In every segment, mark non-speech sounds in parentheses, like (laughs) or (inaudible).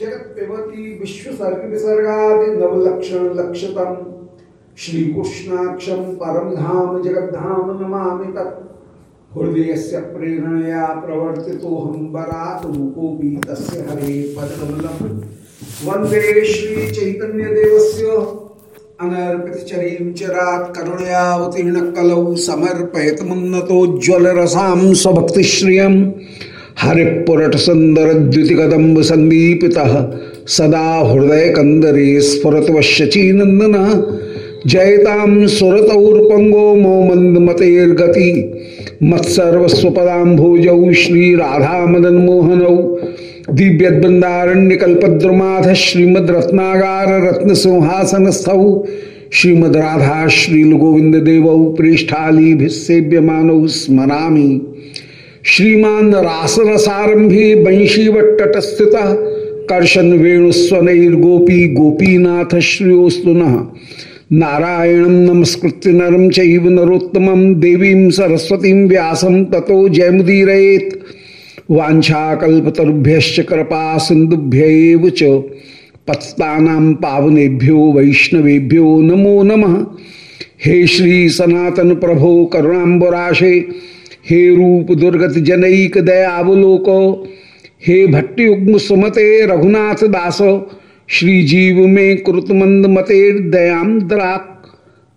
जगत्पिबती विश्वसर्ग विसर्गादि नवलक्षण लक्षतम। श्री कृष्णाक्षम परम धाम जगद्धाम नमामि तत्। हृदय से प्रेरणया प्रवर्ति हम बरात रूपोपी तस्य हरे पदकमलम वंदे श्री चैतन्य देवस्य अनर्पित चरीम चरात करुणयावतीर्ण कलौ समर्पयत मुन्नतोज्वल रसाम स्वभक्ति श्रियम हरिपुरट सुंदर द्युतिकदम्ब संदीपिता सदा हृदय कंदरे स्फुरत वश्यची नंदन जयताम सुरतौर्पंगो मो मंद मतेर्गति मत्सर्वस्वपदाम्भोजौ श्री राधा मदन मोहनौ दिव्यद्वंदारण्यकल्पद्रुमाध श्रीमद रत्नागार रत्न सिंहासन स्थौ श्रीमद राधा श्रील गोविंद देव पृष्ठाली भिसेव्यमानौ स्मरामी। श्रीमान रास रसारंभी वंशीवट स्थित कर्शन वेणुस्वनैर्गोपी गोपीनाथ श्रियोस्तुन नारायण नमस्कृत्य नरम चैव नरोत्तम देवी सरस्वती व्यासम ततो जयमुदीरेत वाछाकल्पतरुभ्य कृपा सिंधुभ्य पत्ता पावनेभ्यो वैष्णवेभ्यो नमो नमः। हे श्री सनातन प्रभो करुणाबराशे हे रूप दुर्गत जनईक दयावलोक हे भट्टयुग्म सुमते रघुनाथ दास। श्री जीव में कृत मंद मते दयाम द्राक।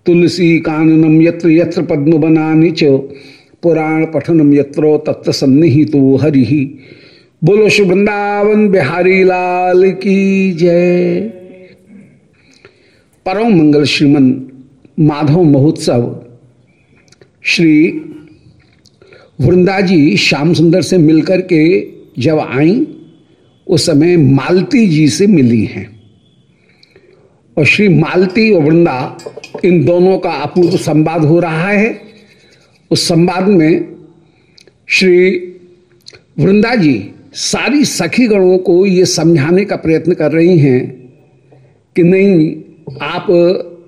तुलसी काननम यत्र यत्र पद्म बनानी च। पुराण पठनम यत्रो तत्व सन्निहितो हरि। बोलो वृंदावन बिहारी लाल की जय। परम मंगल श्रीमन माधव महोत्सव। श्री वृंदा जी श्याम सुंदर से मिलकर के जब आई, उस समय मालती जी से मिली हैं। और श्री मालती और वृंदा, इन दोनों का अपूर्व संवाद हो रहा है। उस संवाद में श्री वृंदा जी सारी सखी गणों को ये समझाने का प्रयत्न कर रही हैं कि नहीं, आप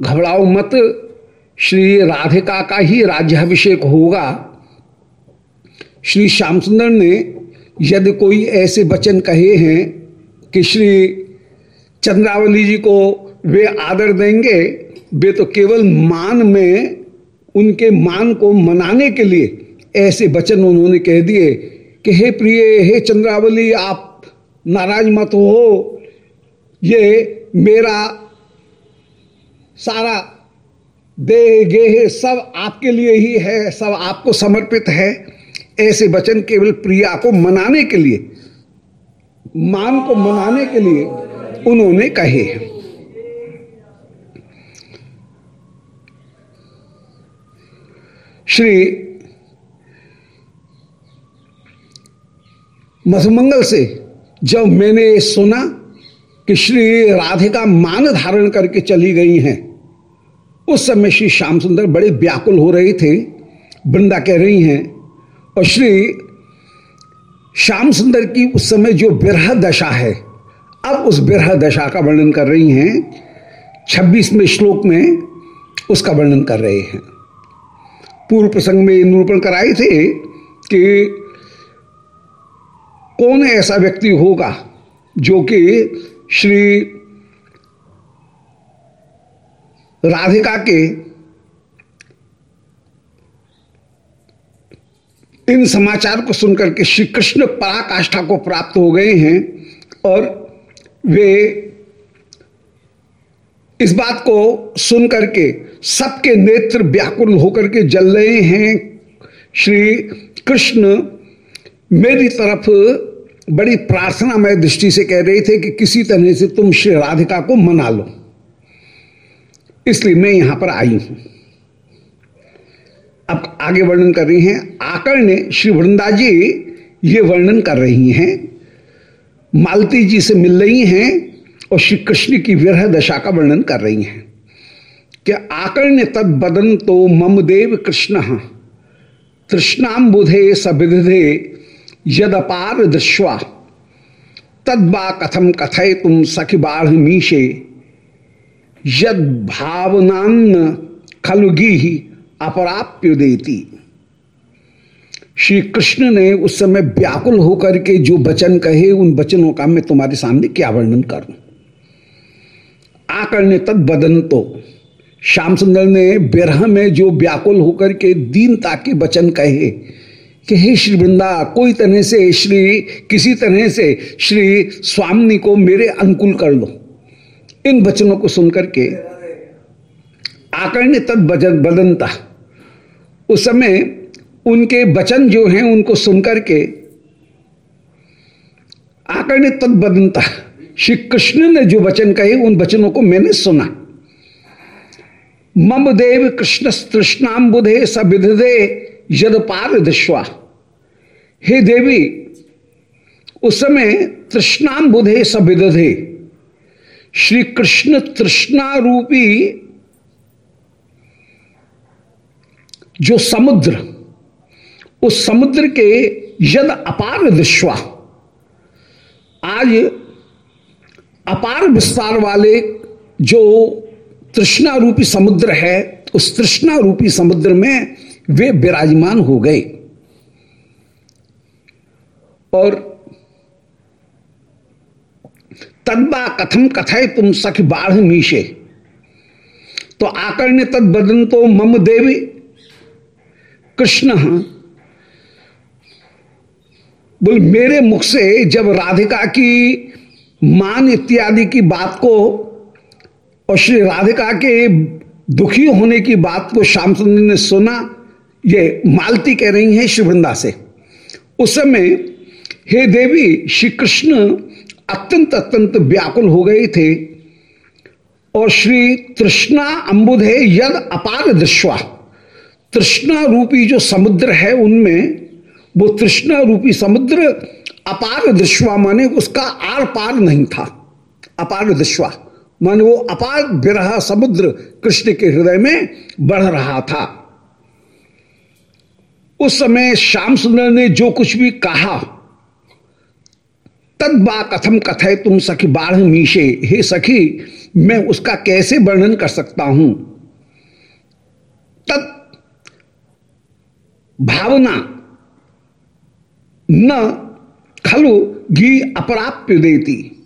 घबराओ मत, श्री राधिका का ही राज्याभिषेक होगा। श्री श्याम सुंदर ने यदि कोई ऐसे वचन कहे हैं कि श्री चंद्रावली जी को वे आदर देंगे, वे तो केवल मान में, उनके मान को मनाने के लिए ऐसे वचन उन्होंने कह दिए कि हे प्रिय, हे चंद्रावली, आप नाराज़ मत हो। ये मेरा सारा देह गेह सब आपके लिए ही है, सब आपको समर्पित है। ऐसे वचन केवल प्रिया को मनाने के लिए, मान को मनाने के लिए उन्होंने कहे हैं। श्री मधुमंगल से जब मैंने सुना कि श्री राधिका मान धारण करके चली गई हैं, उस समय श्री श्याम सुंदर बड़े व्याकुल हो रहे थे, वृंदा कह रही हैं और श्री श्याम सुंदर की उस समय जो विरह दशा है, अब उस विरह दशा का वर्णन कर रही हैं, छब्बीसवें श्लोक में उसका वर्णन कर रहे हैं। पूर्व प्रसंग में निरूपण कराए थे कि कौन ऐसा व्यक्ति होगा जो कि श्री राधिका के इन समाचार को सुनकर के श्री कृष्ण पराकाष्ठा को प्राप्त हो गए हैं और वे इस बात को सुनकर के सबके नेत्र व्याकुल होकर के जल रहे हैं। श्री कृष्ण मेरी तरफ़ बड़ी प्रार्थना प्रार्थनामय दृष्टि से कह रहे थे कि किसी तरह से तुम श्री राधिका को मना लो। इसलिए मैं यहाँ पर आई हूँ। अब आगे वर्णन कर रही हैं। आकर ने श्री वृंदा जी ये वर्णन कर रही हैं। मालती जी से मिल रही हैं और श्री कृष्ण की विरह दशा का वर्णन कर रही हैं। कि आकर ने तद बदन तो मम देव कृष्ण तृष्णाम बुधे सबिधे यद अपार दृश्वा तद्बा कथम कथय तुम सखी बाढ़ मीशे। यद भावनान्न खलुगी अपराप्य देती श्री कृष्ण ने उस समय व्याकुल होकर के जो वचन कहे, उन वचनों का मैं तुम्हारे सामने क्या वर्णन करूँ? आकर ने तद बदन तो श्याम सुंदर ने बिरह में जो व्याकुल होकर के दीनता के वचन कहे कि हे श्री वृंदा, कोई तरह से श्री, किसी तरह से श्री स्वामी को मेरे अनुकूल कर लो। इन वचनों को सुनकर के आकर्ण तद बदनता उस समय उनके वचन जो हैं उनको सुनकर के आकर्ण तद बदनता श्री कृष्ण ने जो वचन कहे, उन वचनों को मैंने सुना। मम देव कृष्ण तृष्णाम बुधे सविधे यद पार दिश्वा। हे देवी, उस समय तृष्णाम बुधे सविधे श्री कृष्ण तृष्णा रूपी जो समुद्र, उस समुद्र के यद अपार दिश्वा आज अपार विस्तार वाले जो तृष्णा रूपी समुद्र है, उस तृष्णा रूपी समुद्र में वे विराजमान हो गए। और तदबा कथम कथय तुम सख बाढ़ मीशे। तो आकर ने तद बदन तो मम देवी कृष्ण बोल, मेरे मुख से जब राधिका की मान इत्यादि की बात को और श्री राधिका के दुखी होने की बात को श्याम सुंदर ने सुना, ये मालती कह रही है शिवृंदा से। उस समय हे देवी, श्री कृष्ण अत्यंत अत्यंत व्याकुल हो गए थे और श्री तृष्णा अंबुधे यद अपार दृश्वा। तृष्णा रूपी जो समुद्र है उनमें, वो तृष्णा रूपी समुद्र अपार दृश्वा माने उसका आर पार नहीं था। अपार दृश्वा, माने वो अपार विरह समुद्र कृष्ण के हृदय में बढ़ रहा था। उस समय श्याम सुंदर ने जो कुछ भी कहा, तद बा कथम कथे तुम सखी बाढ़ मीशे, हे सखी, मैं उसका कैसे वर्णन कर सकता हूँ? तद भावना न खलु घी अपराप्य देती।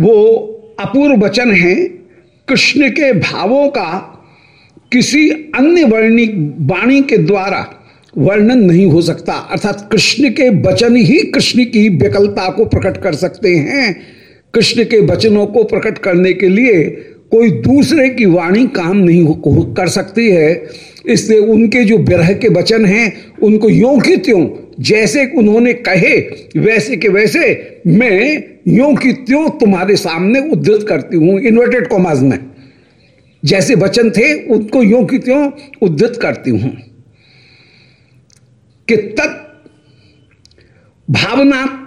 वो अपूर्व वचन है, कृष्ण के भावों का किसी अन्य वर्णी वाणी के द्वारा वर्णन नहीं हो सकता। अर्थात कृष्ण के वचन ही कृष्ण की विकलता को प्रकट कर सकते हैं। कृष्ण के वचनों को प्रकट करने के लिए कोई दूसरे की वाणी काम नहीं कर सकती है। इसलिए उनके जो विरह के वचन हैं, उनको यों की त्यों, जैसे उन्होंने कहे, वैसे के वैसे मैं यों की त्यों तुम्हारे सामने उद्धृत करती हूँ इन्वर्टेड कॉमर्स में। जैसे वचन थे, उनको यों की त्यों उद्धृत करती हूँ। कि तत् भावना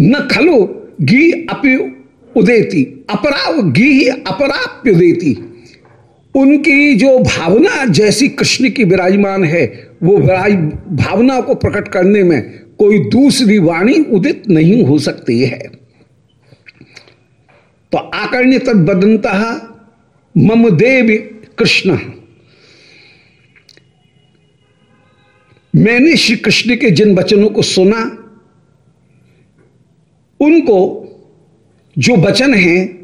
न खलो घी अपि उदेती अपरा घी ही अपराप्य देती उनकी जो भावना जैसी कृष्ण की विराजमान है, वो विराज, भावना को प्रकट करने में कोई दूसरी वाणी उदित नहीं हो सकती है। तो आकर्ण्य तद बदनता मम देव कृष्ण। मैंने श्री कृष्ण के जिन वचनों को सुना, उनको जो वचन हैं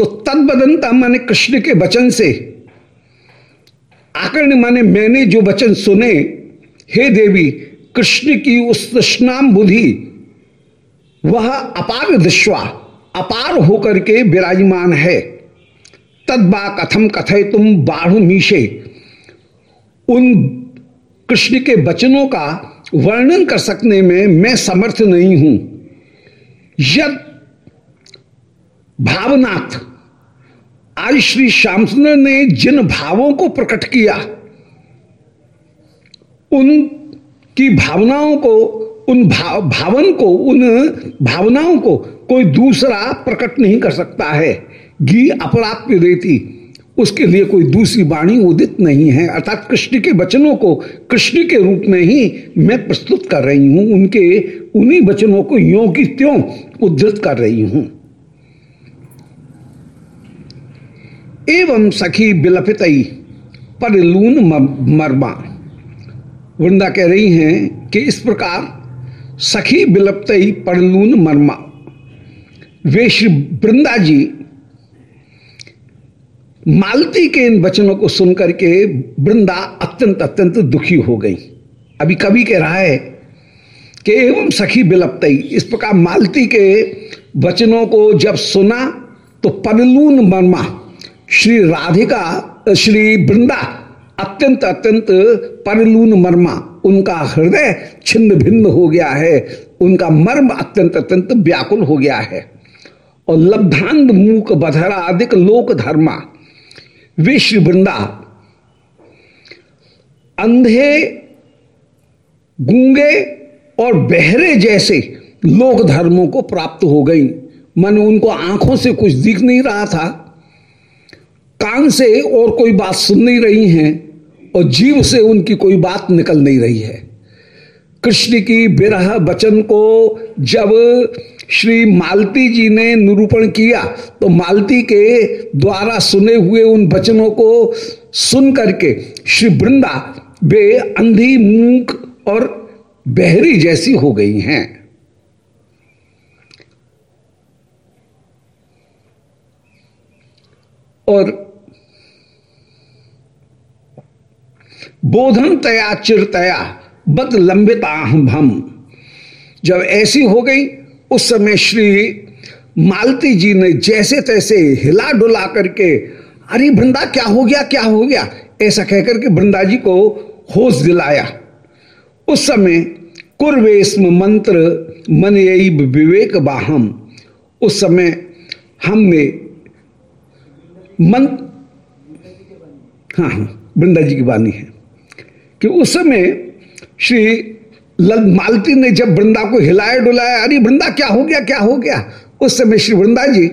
तो तदबदनता माने कृष्ण के वचन से। आकर्ण माने मैंने जो वचन सुने, हे देवी, कृष्ण की उस तृष्णाम बुद्धि, वह अपार दिश्वा अपार होकर के विराजमान है। तदबा कथम कथे तुम बाढ़ मीशे। उन कृष्ण के वचनों का वर्णन कर सकने में मैं समर्थ नहीं हूँ। यद भावनाथ आज श्री श्याम सुंदर ने जिन भावों को प्रकट किया, उन की भावनाओं को, उन भाव भावन को, उन भावनाओं को कोई दूसरा प्रकट नहीं कर सकता है। घी अपराप्य देती उसके लिए कोई दूसरी वाणी उदित नहीं है। अर्थात कृष्ण के वचनों को कृष्ण के रूप में ही मैं प्रस्तुत कर रही हूँ। उनके, उन्हीं वचनों को यों की त्यों उद्धृत कर रही हूँ। एवं सखी बिलपित परलून मरमा। वृंदा कह रही हैं कि इस प्रकार, सखी बिलपत परलून मरमा। वे श्री वृंदा जी, मालती के इन वचनों को सुनकर के वृंदा अत्यंत अत्यंत दुखी हो गई। अभी कवि कह रहा है कि एवं सखी बिलपत, इस प्रकार मालती के वचनों को जब सुना तो परलून मर्मा श्री राधिका, श्री वृंदा, अत्यंत अत्यंत परलून मर्मा, उनका हृदय छिन्न भिन्न हो गया है। उनका मर्म अत्यंत अत्यंत व्याकुल हो गया है। और लब्धांध मूक बधरा अधिक लोक धर्मा विश्व वृंदा, अंधे, गूँगे और बहरे जैसे लोक धर्मों को प्राप्त हो गई। मन उनको आँखों से कुछ दिख नहीं रहा था। कान से और कोई बात सुन नहीं रही हैं और जीव से उनकी कोई बात निकल नहीं रही है। कृष्ण की बिरह वचन को जब श्री मालती जी ने निरूपण किया तो मालती के द्वारा सुने हुए उन वचनों को सुन करके श्री वृंदा वे अंधी मूक और बहरी जैसी हो गई हैं। और बोधन तया, चिरतया बद लंबिता हम। जब ऐसी हो गई, उस समय श्री मालती जी ने जैसे तैसे हिला डुला करके, अरे वृंदा, क्या हो गया, क्या हो गया? ऐसा कहकर के वृंदा जी को होश दिलाया। उस समय कुर्वेस्म मंत्र मन यही विवेक बाहम। उस समय हमने मन हाँ हाँ वृंदा जी की वाणी है। कि उस समय श्री मालती ने जब वृंदा को हिलाया डुलाया अरे वृंदा क्या हो गया क्या हो गया? उस समय श्री वृंदा जी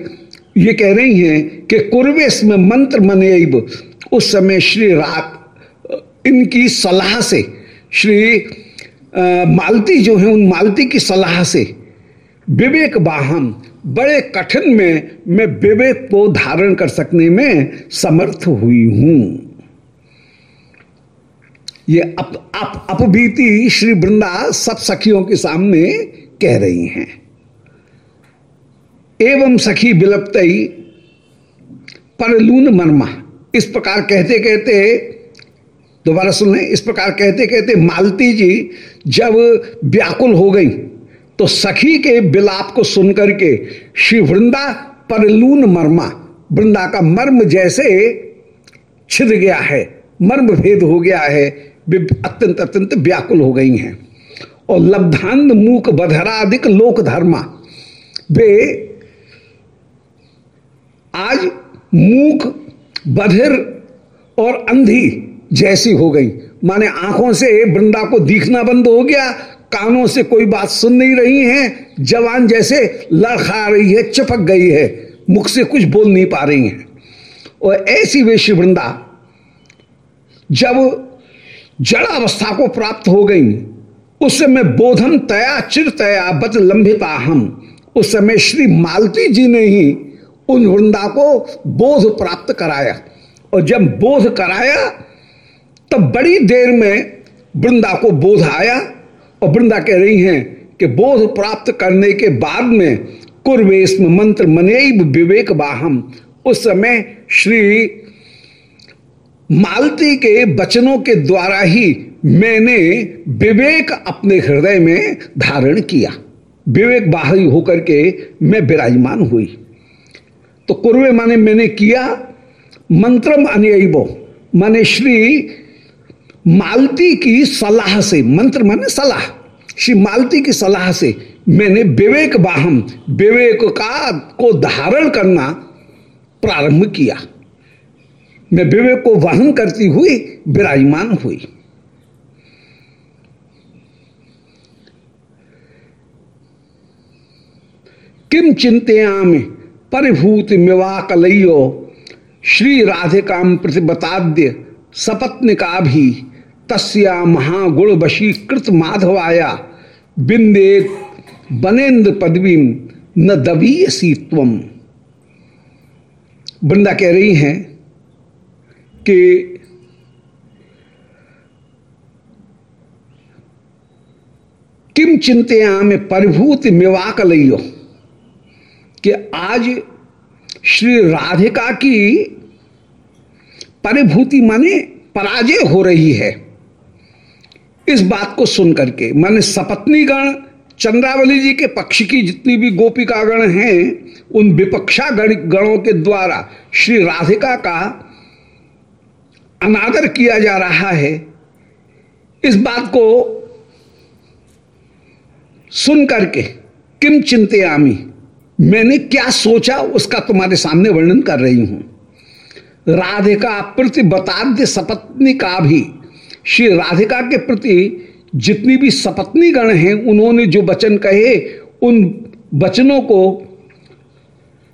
ये कह रही हैं कि कुर्वेश में मंत्र मने उस समय श्री रात इनकी सलाह से श्री आ, मालती जो है उन मालती की सलाह से विवेक वाहन बड़े कठिन में मैं विवेक को धारण कर सकने में समर्थ हुई हूँ। ये अप, अप, अपबीति श्री वृंदा सब सखियों के सामने कह रही हैं। एवं सखी बिलपतई परलून मर्मा। इस प्रकार कहते कहते दोबारा सुन लें इस प्रकार कहते कहते मालती जी जब व्याकुल हो गई तो सखी के बिलाप को सुनकर के श्री वृंदा परलून मर्मा वृंदा का मर्म जैसे छिद गया है। मर्म भेद हो गया है अत्यंत अत्यंत व्याकुल हो गई हैं। और लब्धांध मूक बधराधिक लोक धर्मा। वे आज मूक, बधिर और अंधी जैसी हो गई। माने आँखों से वृंदा को दिखना बंद हो गया, कानों से कोई बात सुन नहीं रही है, जवान जैसे लड़खा रही है, चिपक गई है, मुख से कुछ बोल नहीं पा रही हैं। और ऐसी वे वृंदा जब जड़ अवस्था को प्राप्त हो गई, उस समय बोधन तया, चिर तया बच लंबिता हम। उस समय श्री मालती जी ने ही उन वृंदा को बोध प्राप्त कराया। और जब बोध कराया, तब बड़ी देर में वृंदा को बोध आया। और वृंदा कह रही हैं कि बोध प्राप्त करने के बाद में कुर्वेश मंत्र मने विवेक बाहम। उस समय श्री मालती के वचनों के द्वारा ही मैंने विवेक अपने हृदय में धारण किया। विवेक बाहरी होकर के मैं विराजमान हुई। तो कुर्वे माने, मैंने किया, मंत्रम अनयबो माने श्री मालती की सलाह से, मंत्र माने सलाह। श्री मालती की सलाह से मैंने विवेक वाहन विवेक का को धारण करना प्रारंभ किया। मैं विवेक को वहन करती हुई विराजमान हुई। किम चिंतयाम परिभूत मिवा कलयो श्री राधिका प्रतिबताद्य सपत्निका भी तस्या महागुण वशीकृत माधवाया। बिंदे बनेन्द्र पदवी न दबीयसी तम वृंदा कह रही हैं कि किम चिंतयाम परिभूत मिवाकलयो कि आज श्री राधिका की परिभूति माने पराजय हो रही है। इस बात को सुनकर के माने सपत्नीगण चंद्रावली जी के पक्ष की जितनी भी गोपिकागण हैं, उन विपक्षा गण गणों के द्वारा श्री राधिका का अनादर किया जा रहा है, इस बात को सुन करके किम चिंतयामी मैंने क्या सोचा उसका तुम्हारे सामने वर्णन कर रही हूँ। राधिका प्रति बताद्य सपत्नी का भी, श्री राधिका के प्रति जितनी भी सपत्नी गण हैं, उन्होंने जो वचन कहे, उन वचनों को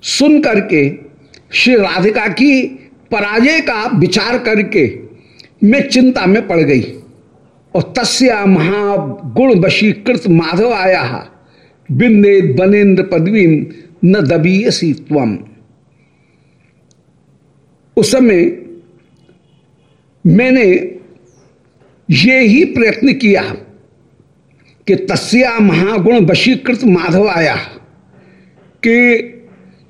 सुन करके श्री राधिका की पराजय का विचार करके मैं चिंता में पड़ गई। और तस्या महागुण वशीकृत माधव आया बिंदे बनेन्द्र पदवी न दबीयसी तम उस समय मैंने ये ही प्रयत्न किया कि तस्या महागुण वशीकृत माधव आया कि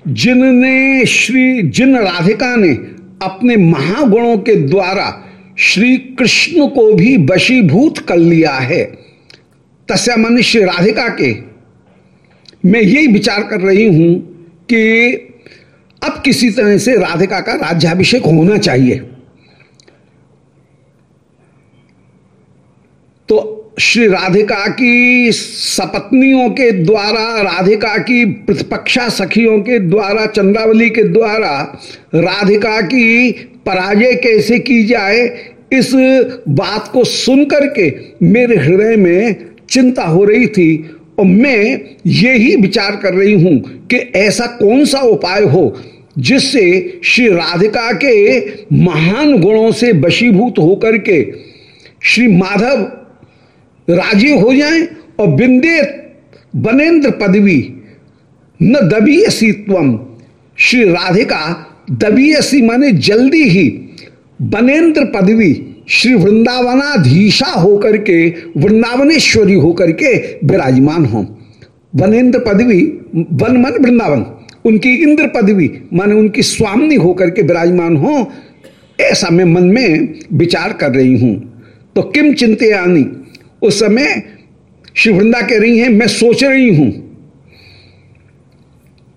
जिनने श्री जिन राधिका ने अपने महागुणों के द्वारा श्री कृष्ण को भी वशीभूत कर लिया है। तस्या मन श्री राधिका के। मैं यही विचार कर रही हूँ कि अब किसी तरह से राधिका का राज्याभिषेक होना चाहिए। तो श्री राधिका की सपत्नियों के द्वारा, राधिका की प्रतिपक्षा सखियों के द्वारा, चंद्रावली के द्वारा राधिका की पराजय कैसे की जाए, इस बात को सुन करके मेरे हृदय में चिंता हो रही थी और मैं ये ही विचार कर रही हूँ कि ऐसा कौन सा उपाय हो जिससे श्री राधिका के महान गुणों से वशीभूत होकर के श्री माधव राज़ी हो जाए और बिंदे बनेन्द्र पदवी। न दबीयसी तम श्री राधिका दबीयसी माने जल्दी ही बनेन्द्र पदवी। श्री वृंदावनाधीशा होकर के, वृंदावनेश्वरी होकर के विराजमान हो। वनेन्द्र पदवी, वन मन वृंदावन, उनकी इंद्र पदवी, माने उनकी स्वामी होकर के विराजमान हो, ऐसा मैं मन में विचार कर रही हूँ। तो किम चिंते आनी उस समय श्री वृंदा कह रही हैं, मैं सोच रही हूँ।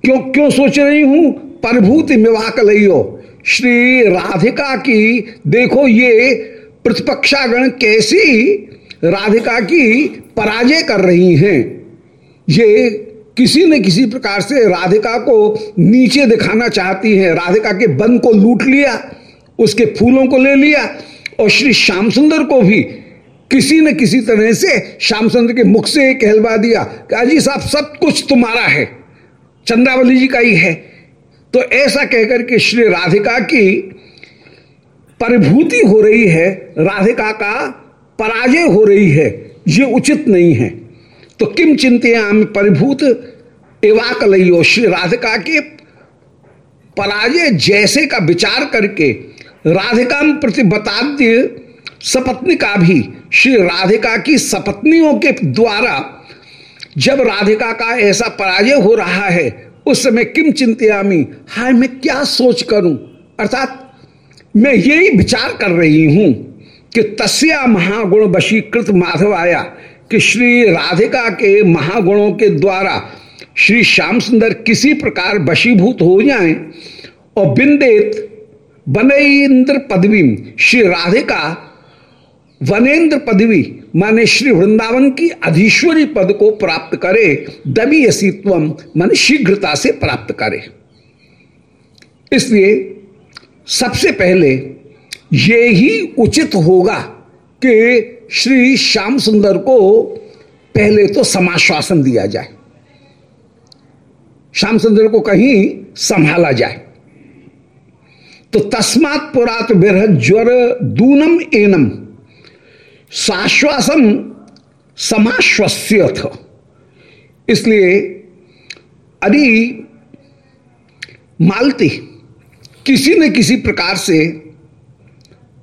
क्यों क्यों सोच रही हूँ? प्रभूति मिवाक लियो श्री राधिका की, देखो ये प्रतिपक्षागण कैसी राधिका की पराजय कर रही हैं। ये किसी न किसी प्रकार से राधिका को नीचे दिखाना चाहती हैं। राधिका के बन को लूट लिया, उसके फूलों को ले लिया और श्री श्याम सुंदर को भी किसी न किसी तरह से श्याम सुंदर के मुख से कहलवा दिया कि अजी साहब, सब कुछ तुम्हारा है, चंद्रावली जी का ही है। तो ऐसा कहकर के श्री राधिका की परिभूति हो रही है, राधिका का पराजय हो रही है, ये उचित नहीं है। तो किम चिंतियाम परिभूत, एवाक लियो श्री राधिका के पराजय जैसे का विचार करके राधिका प्रति बताद्य सपत्नी का भी, श्री राधिका की सपत्नियों के द्वारा जब राधिका का ऐसा पराजय हो रहा है, उस समय किम चिंतियामी, हाय मैं क्या सोच करूँ? अर्थात मैं यही विचार कर रही हूँ कि तस्या महागुण वशीकृत माधव आया कि श्री राधिका के महागुणों के द्वारा श्री श्याम सुंदर किसी प्रकार वशीभूत हो जाएँ और बिंदेत इंद्र पदवी श्री राधिका वनेन्द्र पदवी माने श्री वृंदावन की अधीश्वरी पद को प्राप्त करे, दबी असीत्व माने शीघ्रता से प्राप्त करे। इसलिए सबसे पहले ये ही उचित होगा कि श्री श्याम सुंदर को पहले तो समाश्वासन दिया जाए। श्याम सुंदर को कहीं संभाला जाए। तो तस्मात पुरात विरह ज्वर दूनम एनम। साश्वासन समाश्वस्य था इसलिए अरे मालती किसी न किसी प्रकार से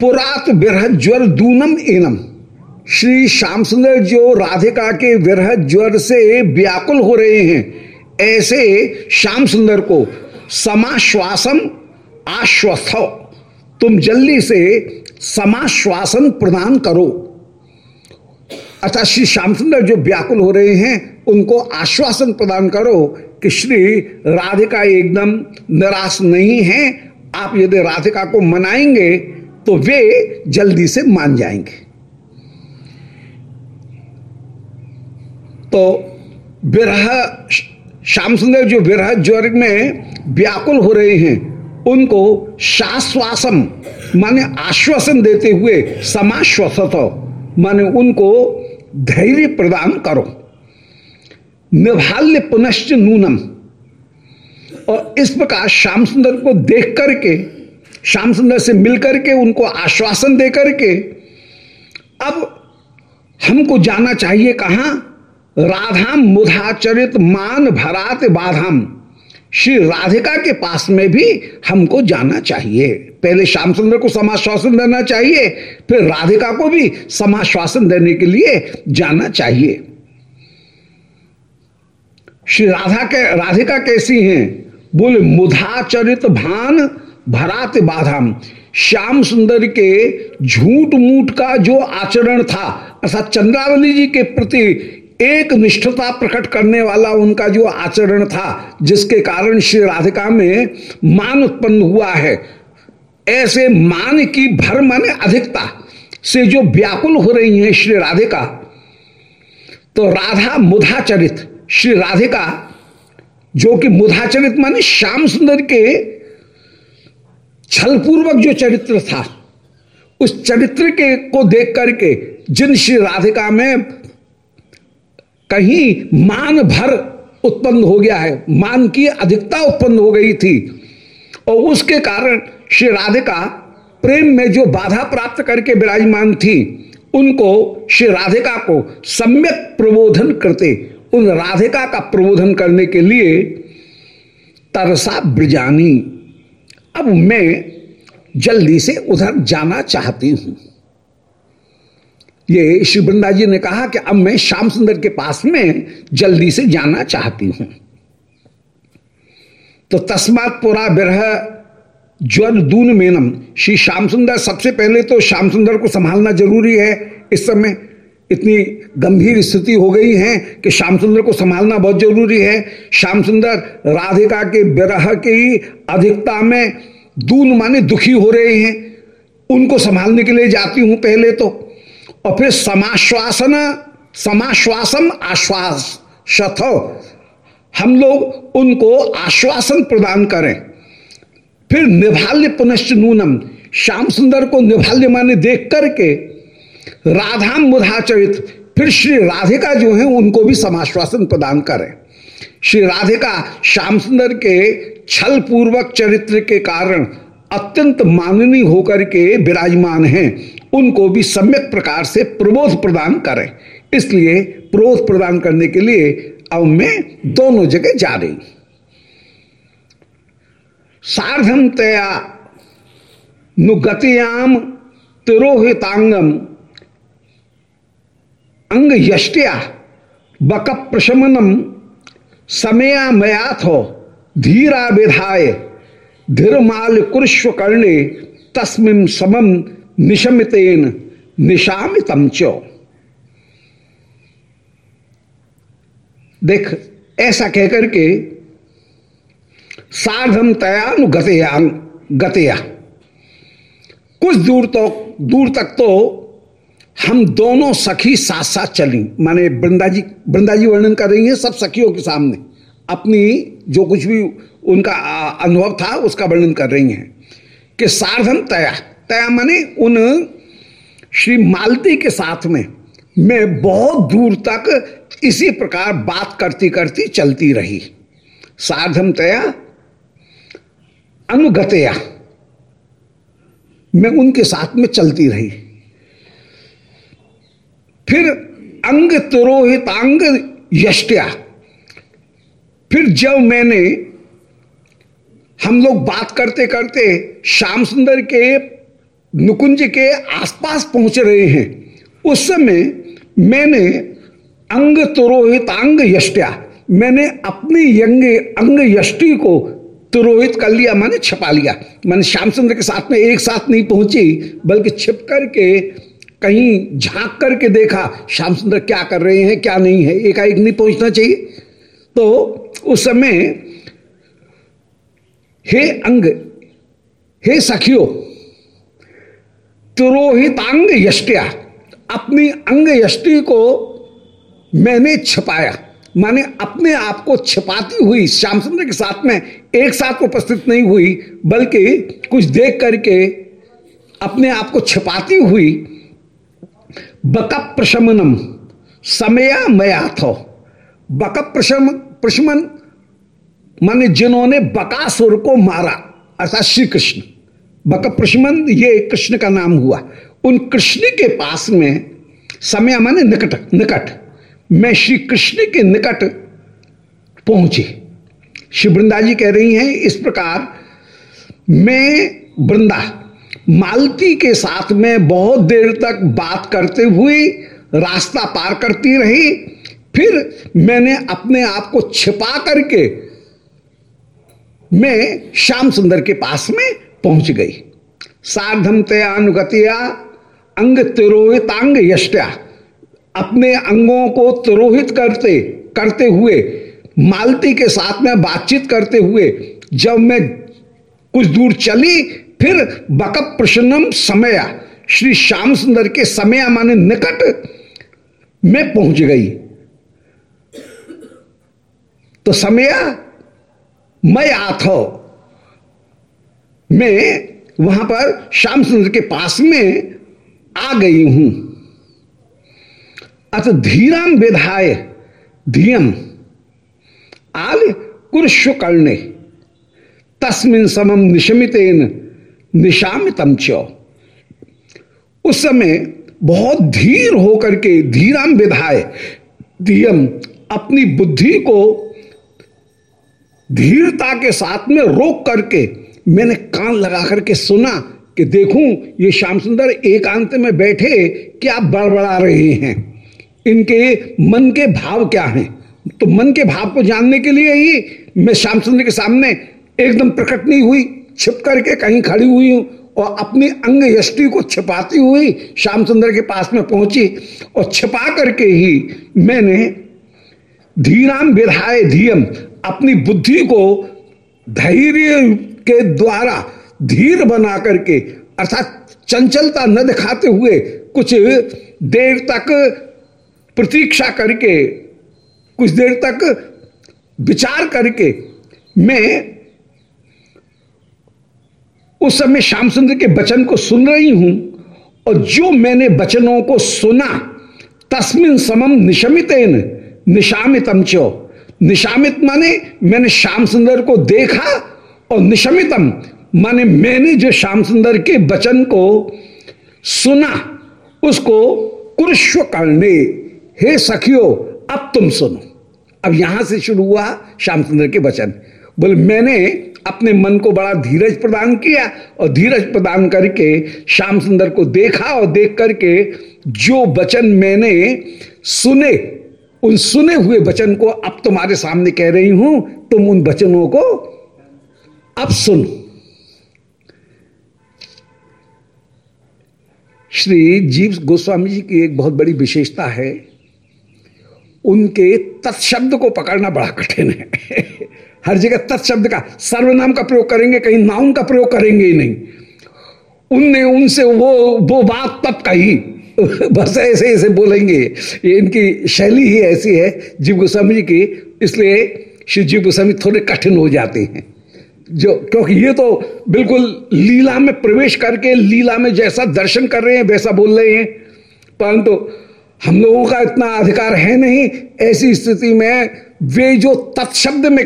पुरात विरह ज्वर दूनम एनम। श्री श्याम सुंदर जो राधिका के विरह ज्वर से व्याकुल हो रहे हैं, ऐसे श्याम सुंदर को समाश्वासन आश्वस्त। तुम जल्दी से समाश्वासन प्रदान करो। अतः श्री श्याम सुंदर जो व्याकुल हो रहे हैं, उनको आश्वासन प्रदान करो कि श्री राधिका एकदम निराश नहीं है। आप यदि राधिका को मनाएँगे तो वे जल्दी से मान जाएँगे। तो विरह श्याम सुंदर जो विरह ज्वर में व्याकुल हो रहे हैं, उनको शाश्वासन माने आश्वासन देते हुए समाश्वसत, माने उनको धैर्य प्रदान करो। निभाल्य पुनश्च नूनम। और इस प्रकार श्याम सुंदर को देख करके, श्याम सुंदर से मिलकर के उनको आश्वासन दे करके, अब हमको जाना चाहिए कहा? राधाम मुधाचरित मान भरात बाधाम। श्री राधिका के पास में भी हमको जाना चाहिए। पहले श्याम सुंदर को समाश्वासन देना चाहिए, फिर राधिका को भी समाश्वासन देने के लिए जाना चाहिए। श्री राधा के, राधिका कैसी हैं? बोले, मुधाचरित भान भरात बाधाम। श्याम सुंदर के झूठ मूठ का जो आचरण था, अर्थात चंद्रावली जी के प्रति एक निष्ठता प्रकट करने वाला उनका जो आचरण था, जिसके कारण श्री राधिका में मान उत्पन्न हुआ है। ऐसे मान की भर माने अधिकता से जो व्याकुल हो रही है श्री राधिका तो राधा मुधाचरित। श्री राधिका, जो कि मुधाचरित माने श्याम सुंदर के छलपूर्वक जो चरित्र था, उस चरित्र के को देख करके जिन श्री राधिका में कहीं मान भर उत्पन्न हो गया है, मान की अधिकता उत्पन्न हो गई थी। और उसके कारण श्री राधिका प्रेम में जो बाधा प्राप्त करके विराजमान थी, उनको श्री राधिका को सम्यक प्रबोधन करते, उन राधिका का प्रबोधन करने के लिए तरसा ब्रजानी। अब मैं जल्दी से उधर जाना चाहती हूँ। ये श्री वृंदा जी ने कहा कि अब मैं श्याम सुंदर के पास में जल्दी से जाना चाहती हूँ। तो तस्मात पुरा विरह ज्वर दून मेनम। श्री श्याम सुंदर, सबसे पहले तो श्याम सुंदर को संभालना ज़रूरी है। इस समय इतनी गंभीर स्थिति हो गई है कि श्याम सुंदर को संभालना बहुत ज़रूरी है। श्याम सुंदर, राधिका के विरह की अधिकता में दून माने दुखी हो रहे हैं। उनको संभालने के लिए जाती हूँ पहले तो। और फिर समाश्वासन समाश्वासन आश्वास हम लोग उनको आश्वासन प्रदान करें। फिर निभाल्य पुनश्च नूनम, श्याम सुंदर को निभाल्य माने देख करके राधा मुधाचरित, फिर श्री राधिका जो है, उनको भी समाश्वासन प्रदान करें। श्री राधिका श्याम सुंदर के छल पूर्वक चरित्र के कारण अत्यंत माननीय होकर के विराजमान हैं। उनको भी सम्यक प्रकार से प्रबोध प्रदान करें। इसलिए प्रबोध प्रदान करने के लिए अब मैं दोनों जगह जा रही सार्धम तया नुगतियाम तिरोहितांगम अंग यष्टिया बक प्रशमनम समया मयाथो धीरा विधाय धीरमाल कुरुष्व कर्णे तस्मिन समम निशमितेन निशामितम चो। देख, ऐसा कहकर के सार्धम तयानु गतया। गतया कुछ दूर तो दूर तक तो हम दोनों सखी साथ साथ चली। माने वृंदा जी वृंदा जी वर्णन कर रही हैं सब सखियों के सामने। अपनी जो कुछ भी उनका, अनुभव था उसका वर्णन कर रही हैं कि सार्धम तया। तया माने उन श्री मालती के साथ में। मैं बहुत दूर तक इसी प्रकार बात करती करती चलती रही। सार्धम तया, अनुगतया। मैं उनके साथ में चलती रही। फिर अंग तिरोहितांग यष्टिया। फिर जब मैंने हम लोग बात करते करते श्याम सुंदर के नुकुंज के आसपास पहुँच रहे हैं। उस समय मैंने अंग तुरोहित अंग यष्टिया मैंने अपनी यंग अंग यष्टि को तुरोहित कर लिया, मैंने छपा लिया। मैंने श्याम सुंदर के साथ में एक साथ नहीं पहुँची, बल्कि छिप करके कहीं झाँक करके देखा श्याम सुंदर क्या कर रहे हैं, क्या नहीं है, एकाएक नहीं पहुँचना चाहिए। तो उस समय, हे अंग, हे सखियो तुरोहितांग यष्टिया अपनी अंग यष्टि को मैंने छपाया। माने अपने आप को छिपाती हुई श्याम सुंदर के साथ में एक साथ उपस्थित नहीं हुई, बल्कि कुछ देख करके अपने आप को छिपाती हुई बकप प्रशमनम समया मयाथो बकप प्रशम प्रशमन, माने जिन्होंने बकासुर को मारा, अर्थात श्री कृष्ण बक प्रशमन ये कृष्ण का नाम हुआ। उन कृष्ण के पास में समय माने निकट निकट। मैं श्री कृष्ण के निकट पहुँचे। श्री वृंदा जी कह रही हैं, इस प्रकार मैं वृंदा, मालती के साथ में बहुत देर तक बात करते हुए रास्ता पार करती रही। फिर मैंने अपने आप को छिपा करके मैं श्याम सुंदर के पास में पहुँच गई। साधम तयानुगतिया अंग तिरोहितांग यष्टया। अपने अंगों को तिरोहित करते करते हुए, मालती के साथ में बातचीत करते हुए, जब मैं कुछ दूर चली, फिर बकप प्रसन्नम समय, श्री श्याम सुंदर के समय माने निकट में पहुँच गई। तो समय, मैं आथो मैं वहाँ पर श्याम सुंदर के पास में आ गई हूँ। अत धीराम विधाय, धियम। आल कुरुष्व करने तस्मिन समम निशमितेन निशामितम च। उस समय बहुत धीर होकर के धीराम विधाय, धियम अपनी बुद्धि को धीरता के साथ में रोक करके मैंने कान लगा करके सुना कि देखूँ, ये श्याम सुंदर एकांत में बैठे क्या बड़बड़ा रहे हैं। इनके मन के भाव क्या हैं? तो मन के भाव को जानने के लिए ही मैं श्याम सुंदर के सामने एकदम प्रकट नहीं हुई, छिप करके कहीं खड़ी हुई हूँ और अपनी अंग यष्टि को छिपाती हुई श्याम सुंदर के पास में पहुँची और छिपा करके ही मैंने धीराम विधाय धीयम अपनी बुद्धि को धैर्य के द्वारा धीर बना करके, अर्थात चंचलता न दिखाते हुए कुछ देर तक प्रतीक्षा करके, कुछ देर तक विचार करके मैं उस समय श्याम सुंदर के वचन को सुन रही हूँ, और जो मैंने वचनों को सुना, तस्मिन समम निशमितेन निशामितम चो। निशामित माने मैंने श्याम सुंदर को देखा और निशमितम, माने मैंने जो श्याम सुंदर के वचन को सुना, उसको कुरुष्व करने हे सखियो, अब तुम सुनो। अब यहाँ से शुरू हुआ श्याम सुंदर के वचन। बोले, मैंने अपने मन को बड़ा धीरज प्रदान किया और धीरज प्रदान करके श्याम सुंदर को देखा और देख करके जो वचन मैंने सुने, उन सुने हुए वचन को अब तुम्हारे सामने कह रही हूँ, तुम उन वचनों को अब सुन। श्री जीव गोस्वामी जी की एक बहुत बड़ी विशेषता है, उनके तत्शब्द को पकड़ना बड़ा कठिन है। (laughs) हर जगह तत्शब्द का, सर्वनाम का प्रयोग करेंगे, कहीं नाउन का प्रयोग करेंगे ही नहीं। उनने उनसे वो वो बात तब कही। (laughs) बस ऐसे ऐसे बोलेंगे। ये इनकी शैली ही ऐसी है, जीव गोस्वामी जी की, इसलिए श्री जीव गोस्वामी थोड़े कठिन हो जाते हैं। जो, क्योंकि ये तो बिल्कुल लीला में प्रवेश करके लीला में जैसा दर्शन कर रहे हैं, वैसा बोल रहे हैं। परंतु हम लोगों का इतना अधिकार है नहीं, ऐसी स्थिति में वे जो तत्शब्द में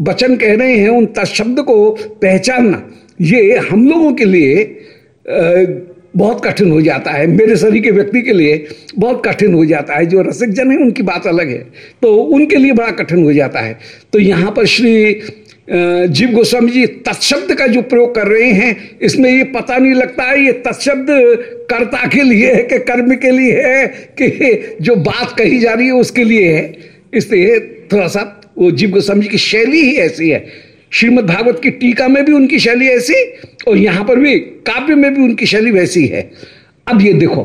वचन कह रहे हैं, उन तत्शब्द को पहचानना, ये हम लोगों के लिए बहुत कठिन हो जाता है। मेरे शरीर के व्यक्ति के लिए बहुत कठिन हो जाता है। जो रसिक जन है, उनकी बात अलग है। तो उनके लिए बड़ा कठिन हो जाता है। तो यहाँ पर श्री जीव गोस्वामी जी तत्शब्द का जो प्रयोग कर रहे हैं, इसमें ये पता नहीं लगता है, ये तत्शब्द कर्ता के लिए है कि कर्म के लिए है, कि जो बात कही जा रही है उसके लिए है। इसलिए थोड़ा सा वो जीव गोस्वामी जी की शैली ही ऐसी है। श्रीमद भागवत की टीका में भी उनकी शैली ऐसी, और यहाँ पर भी काव्य में भी उनकी शैली वैसी है। अब ये देखो,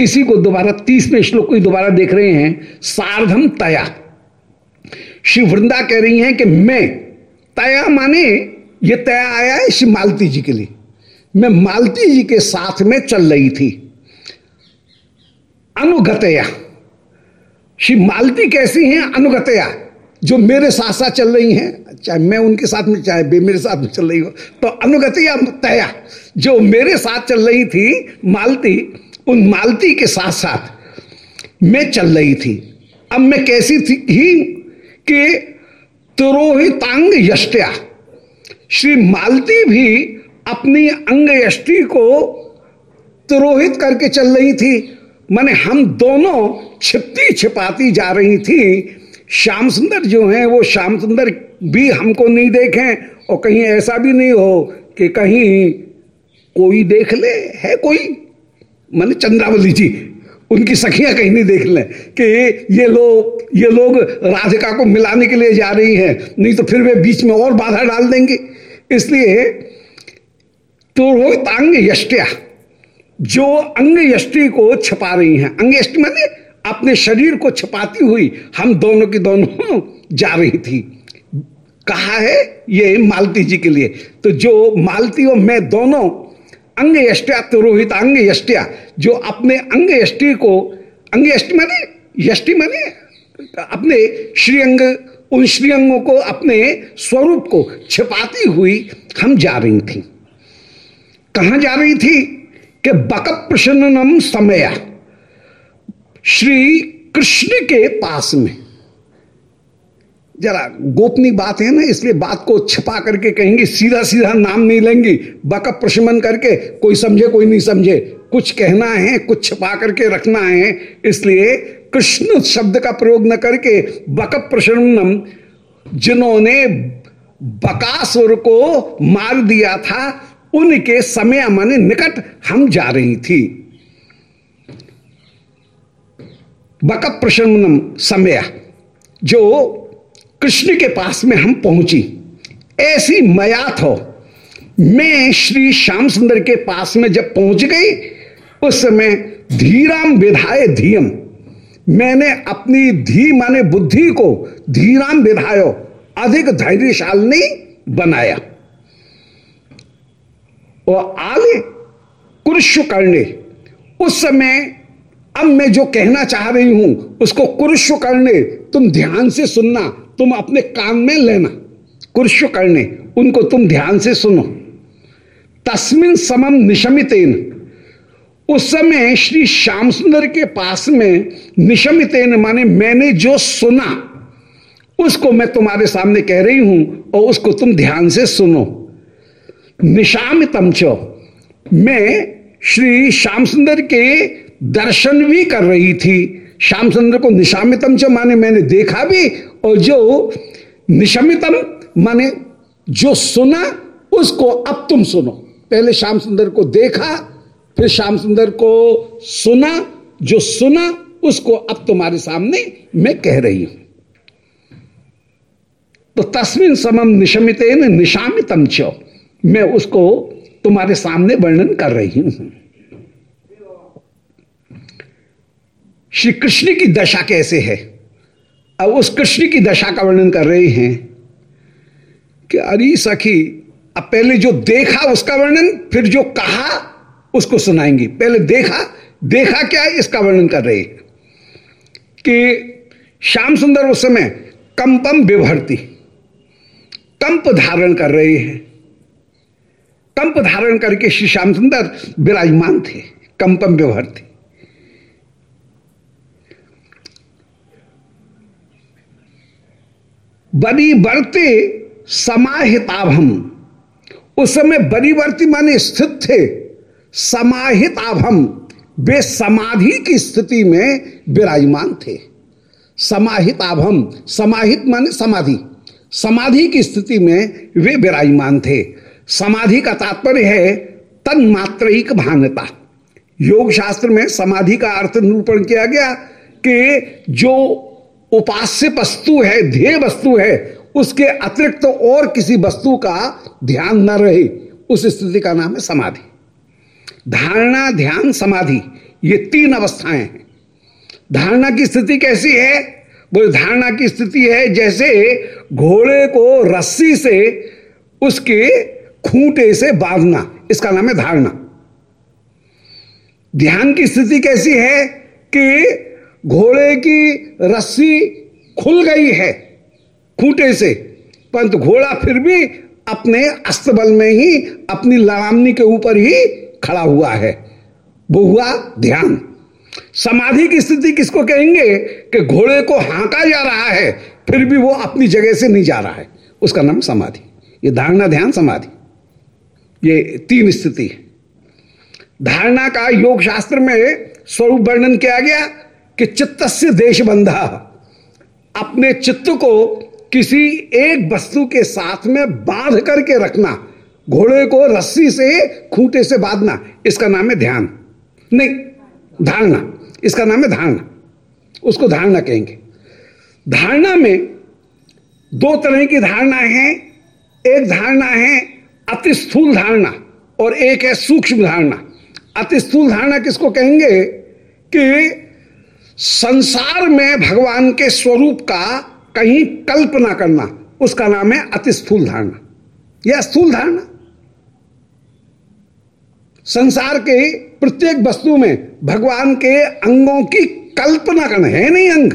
इसी को दोबारा तीसवें श्लोक को दोबारा देख रहे हैं सार्धम तया। श्री वृंदा कह रही हैं कि मैं तया माने, ये तया आया है श्री मालती जी के लिए। मैं मालती जी के साथ में चल रही थी। अनुगतया, श्री मालती कैसी हैं? अनुगतया, जो मेरे साथ साथ चल रही हैं, चाहे मैं उनके साथ में, चाहे बे मेरे साथ में चल रही हो तो अनुगतिया, तया, जो मेरे साथ चल रही थी, मालती, उन मालती के साथ साथ मैं चल रही थी। अब मैं कैसी थी, ही कि तुरोहितांग यष्टया। श्री मालती भी अपनी अंग यष्टि को तुरोहित करके चल रही थी। माने हम दोनों छिपती छिपाती जा रही थी। श्याम सुंदर जो हैं, वो श्याम सुंदर भी हमको नहीं देखें और कहीं ऐसा भी नहीं हो कि कहीं कोई देख ले, है कोई? मान चंद्रावली जी उनकी सखियाँ कहीं नहीं देख लें कि ये लोग ये लोग राधिका को मिलाने के लिए जा रही हैं। नहीं तो फिर वे बीच में और बाधा डाल देंगे। इसलिए तो तांग यष्टिया, जो अंग यष्टि को छपा रही हैं। अंग यष्टि माने अपने शरीर को छपाती हुई हम दोनों की दोनों जा रही थी। कहा है ये मालती जी के लिए। तो जो मालती और मैं दोनों अंग यष्टिया रोहित अंग यष्टिया जो अपने अंग यष्टि को अंग यष्टि माने यष्टि माने, अपने श्रीअंग, उन श्रीअंगों को, अपने स्वरूप को छिपाती हुई हम जा रही थी। कहा जा रही थी? कि बक प्रसन्नम समय, श्री कृष्ण के पास में। जरा गोपनीय बात है ना, इसलिए बात को छपा करके कहेंगे सीधा सीधा नाम नहीं लेंगी, बकप प्रशमन करके, कोई समझे, कोई नहीं समझे। कुछ कहना है, कुछ छपा करके रखना है, इसलिए कृष्ण शब्द का प्रयोग न करके बकप प्रशमनम जिन्होंने बकासुर को मार दिया था, उनके समय माने निकट हम जा रही थी। बकप प्रशमनम समय, जो कृष्ण के पास में हम पहुँची। ऐसी मयात हो मैं श्री श्याम सुंदर के पास में जब पहुँच गई, उस समय धीराम विधाय धीयम। मैंने अपनी धी माने बुद्धि को धीराम विधायो, अधिक धैर्यशाली बनाया। और आले कुरुष्व करने उस समय अब मैं जो कहना चाह रही हूँ, उसको कुरुष्व करने तुम ध्यान से सुनना तुम अपने कान में लेना कुर्श करने, उनको तुम ध्यान से सुनो। तस्मिन समम निशमितेन। उस समय श्री श्याम सुंदर के पास में निशमितेन माने मैंने जो सुना, उसको मैं तुम्हारे सामने कह रही हूँ और उसको तुम ध्यान से सुनो। निशामितम चो, मैं श्री श्याम सुंदर के दर्शन भी कर रही थी। श्याम सुंदर को निशामितम च माने मैंने देखा भी और जो निशमितम, माने जो सुना, उसको अब तुम सुनो। पहले श्याम सुंदर को देखा, फिर श्याम सुंदर को सुना, जो सुना, उसको अब तुम्हारे सामने मैं कह रही हूँ। तो तस्मिन समम निशमित निशामितम च, मैं उसको तुम्हारे सामने वर्णन कर रही हूँ। श्री कृष्ण की दशा कैसे है? अब उस कृष्ण की दशा का वर्णन कर रहे हैं कि अरे सखी, अब पहले जो देखा उसका वर्णन, फिर जो कहा उसको सुनाएँगे। पहले देखा देखा क्या इसका वर्णन कर रहे कि श्याम सुंदर उस समय कंपम विभरती, कंप धारण कर रहे हैं। कंप धारण करके श्री श्याम सुंदर विराजमान थे, कंपम विभरती। बरीवर्ते समाहिताभम। उस समय बरीवर्ती माने स्थित थे, समाहिताभम। वे समाधि की स्थिति में विराजमान थे। समाहित आभम समाहित माने समाधि। समाधि की स्थिति में वे विराजमान थे। समाधि का तात्पर्य है तन्मात्रिक भानता। योग शास्त्र में समाधि का अर्थ निरूपण किया गया कि जो उपास्य वस्तु है, ध्येय वस्तु है, उसके अतिरिक्त तो और किसी वस्तु का ध्यान न रहे, उस स्थिति का नाम है समाधि। धारणा, ध्यान, समाधि, ये तीन अवस्थाएँ हैं। धारणा की स्थिति कैसी है? वो धारणा की स्थिति है जैसे घोड़े को रस्सी से उसके खूंटे से बांधना, इसका नाम है धारणा। ध्यान की स्थिति कैसी है कि घोड़े की रस्सी खुल गई है खूंटे से। परंतु घोड़ा फिर भी अपने अस्तबल में ही, अपनी लगामनी के ऊपर ही खड़ा हुआ है। वो हुआ ध्यान। समाधि की स्थिति किसको कहेंगे? कि घोड़े को हांका जा रहा है, फिर भी वो अपनी जगह से नहीं जा रहा है। उसका नाम समाधि। ये धारणा ध्यान समाधि। ये तीन स्थिति है। धारणा का योग शास्त्र में स्वरूप वर्णन किया गया। कि चित्त से देश बंधा अपने चित्त को किसी एक वस्तु के साथ में बाँध करके रखना, घोड़े को रस्सी से, खूंटे से बांधना, इसका नाम है ध्यान। नहीं धारणा इसका नाम है धारणा उसको धारणा कहेंगे। धारणा में दो तरह की धारणा है। एक धारणा है अति स्थूल धारणा और एक है सूक्ष्म धारणा। अति स्थूल धारणा किसको कहेंगे कि संसार में भगवान के स्वरूप का कहीं कल्पना करना, उसका नाम है अति स्थूल धारणा। यह स्थूल धारणा। संसार के प्रत्येक वस्तु में भगवान के अंगों की कल्पना करना, है नहीं अंग?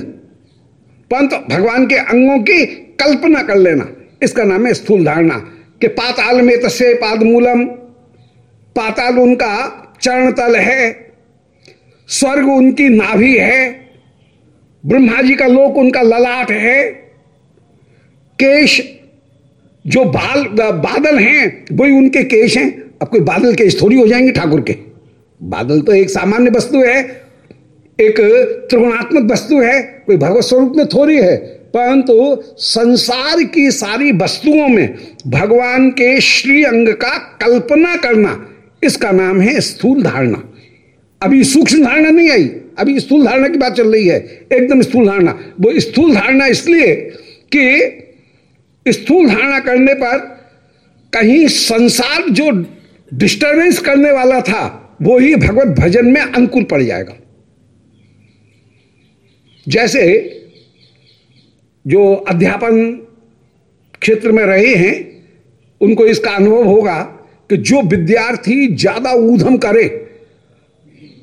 परंतु भगवान के अंगों की कल्पना कर लेना। इसका नाम है स्थूल धारणा। कि पाताल में तसे पाद मूलम पाताल उनका चरण तल है। स्वर्ग उनकी नाभि है, ब्रह्मा जी का लोक उनका ललाट है, केश जो बाल बादल हैं, वही उनके केश हैं। अब कोई बादल केश थोड़ी हो जाएँगे ठाकुर के। बादल तो एक सामान्य वस्तु है, एक त्रिगुणात्मक वस्तु है, कोई भगवत स्वरूप में थोड़ी है, परंतु संसार की सारी वस्तुओं में भगवान के श्री अंग का कल्पना करना, इसका नाम है स्थूल धारणा। अभी सूक्ष्म धारणा नहीं आई। अभी स्थूल धारणा की बात चल रही है। एकदम स्थूल धारणा। वो स्थूल धारणा इसलिए कि स्थूल धारणा करने पर कहीं संसार जो डिस्टर्बेंस करने वाला था वो ही भगवत भजन में अंकुर पड़ जाएगा। जैसे जो अध्यापन क्षेत्र में रहे हैं, उनको इसका अनुभव होगा कि जो विद्यार्थी ज़्यादा ऊधम करे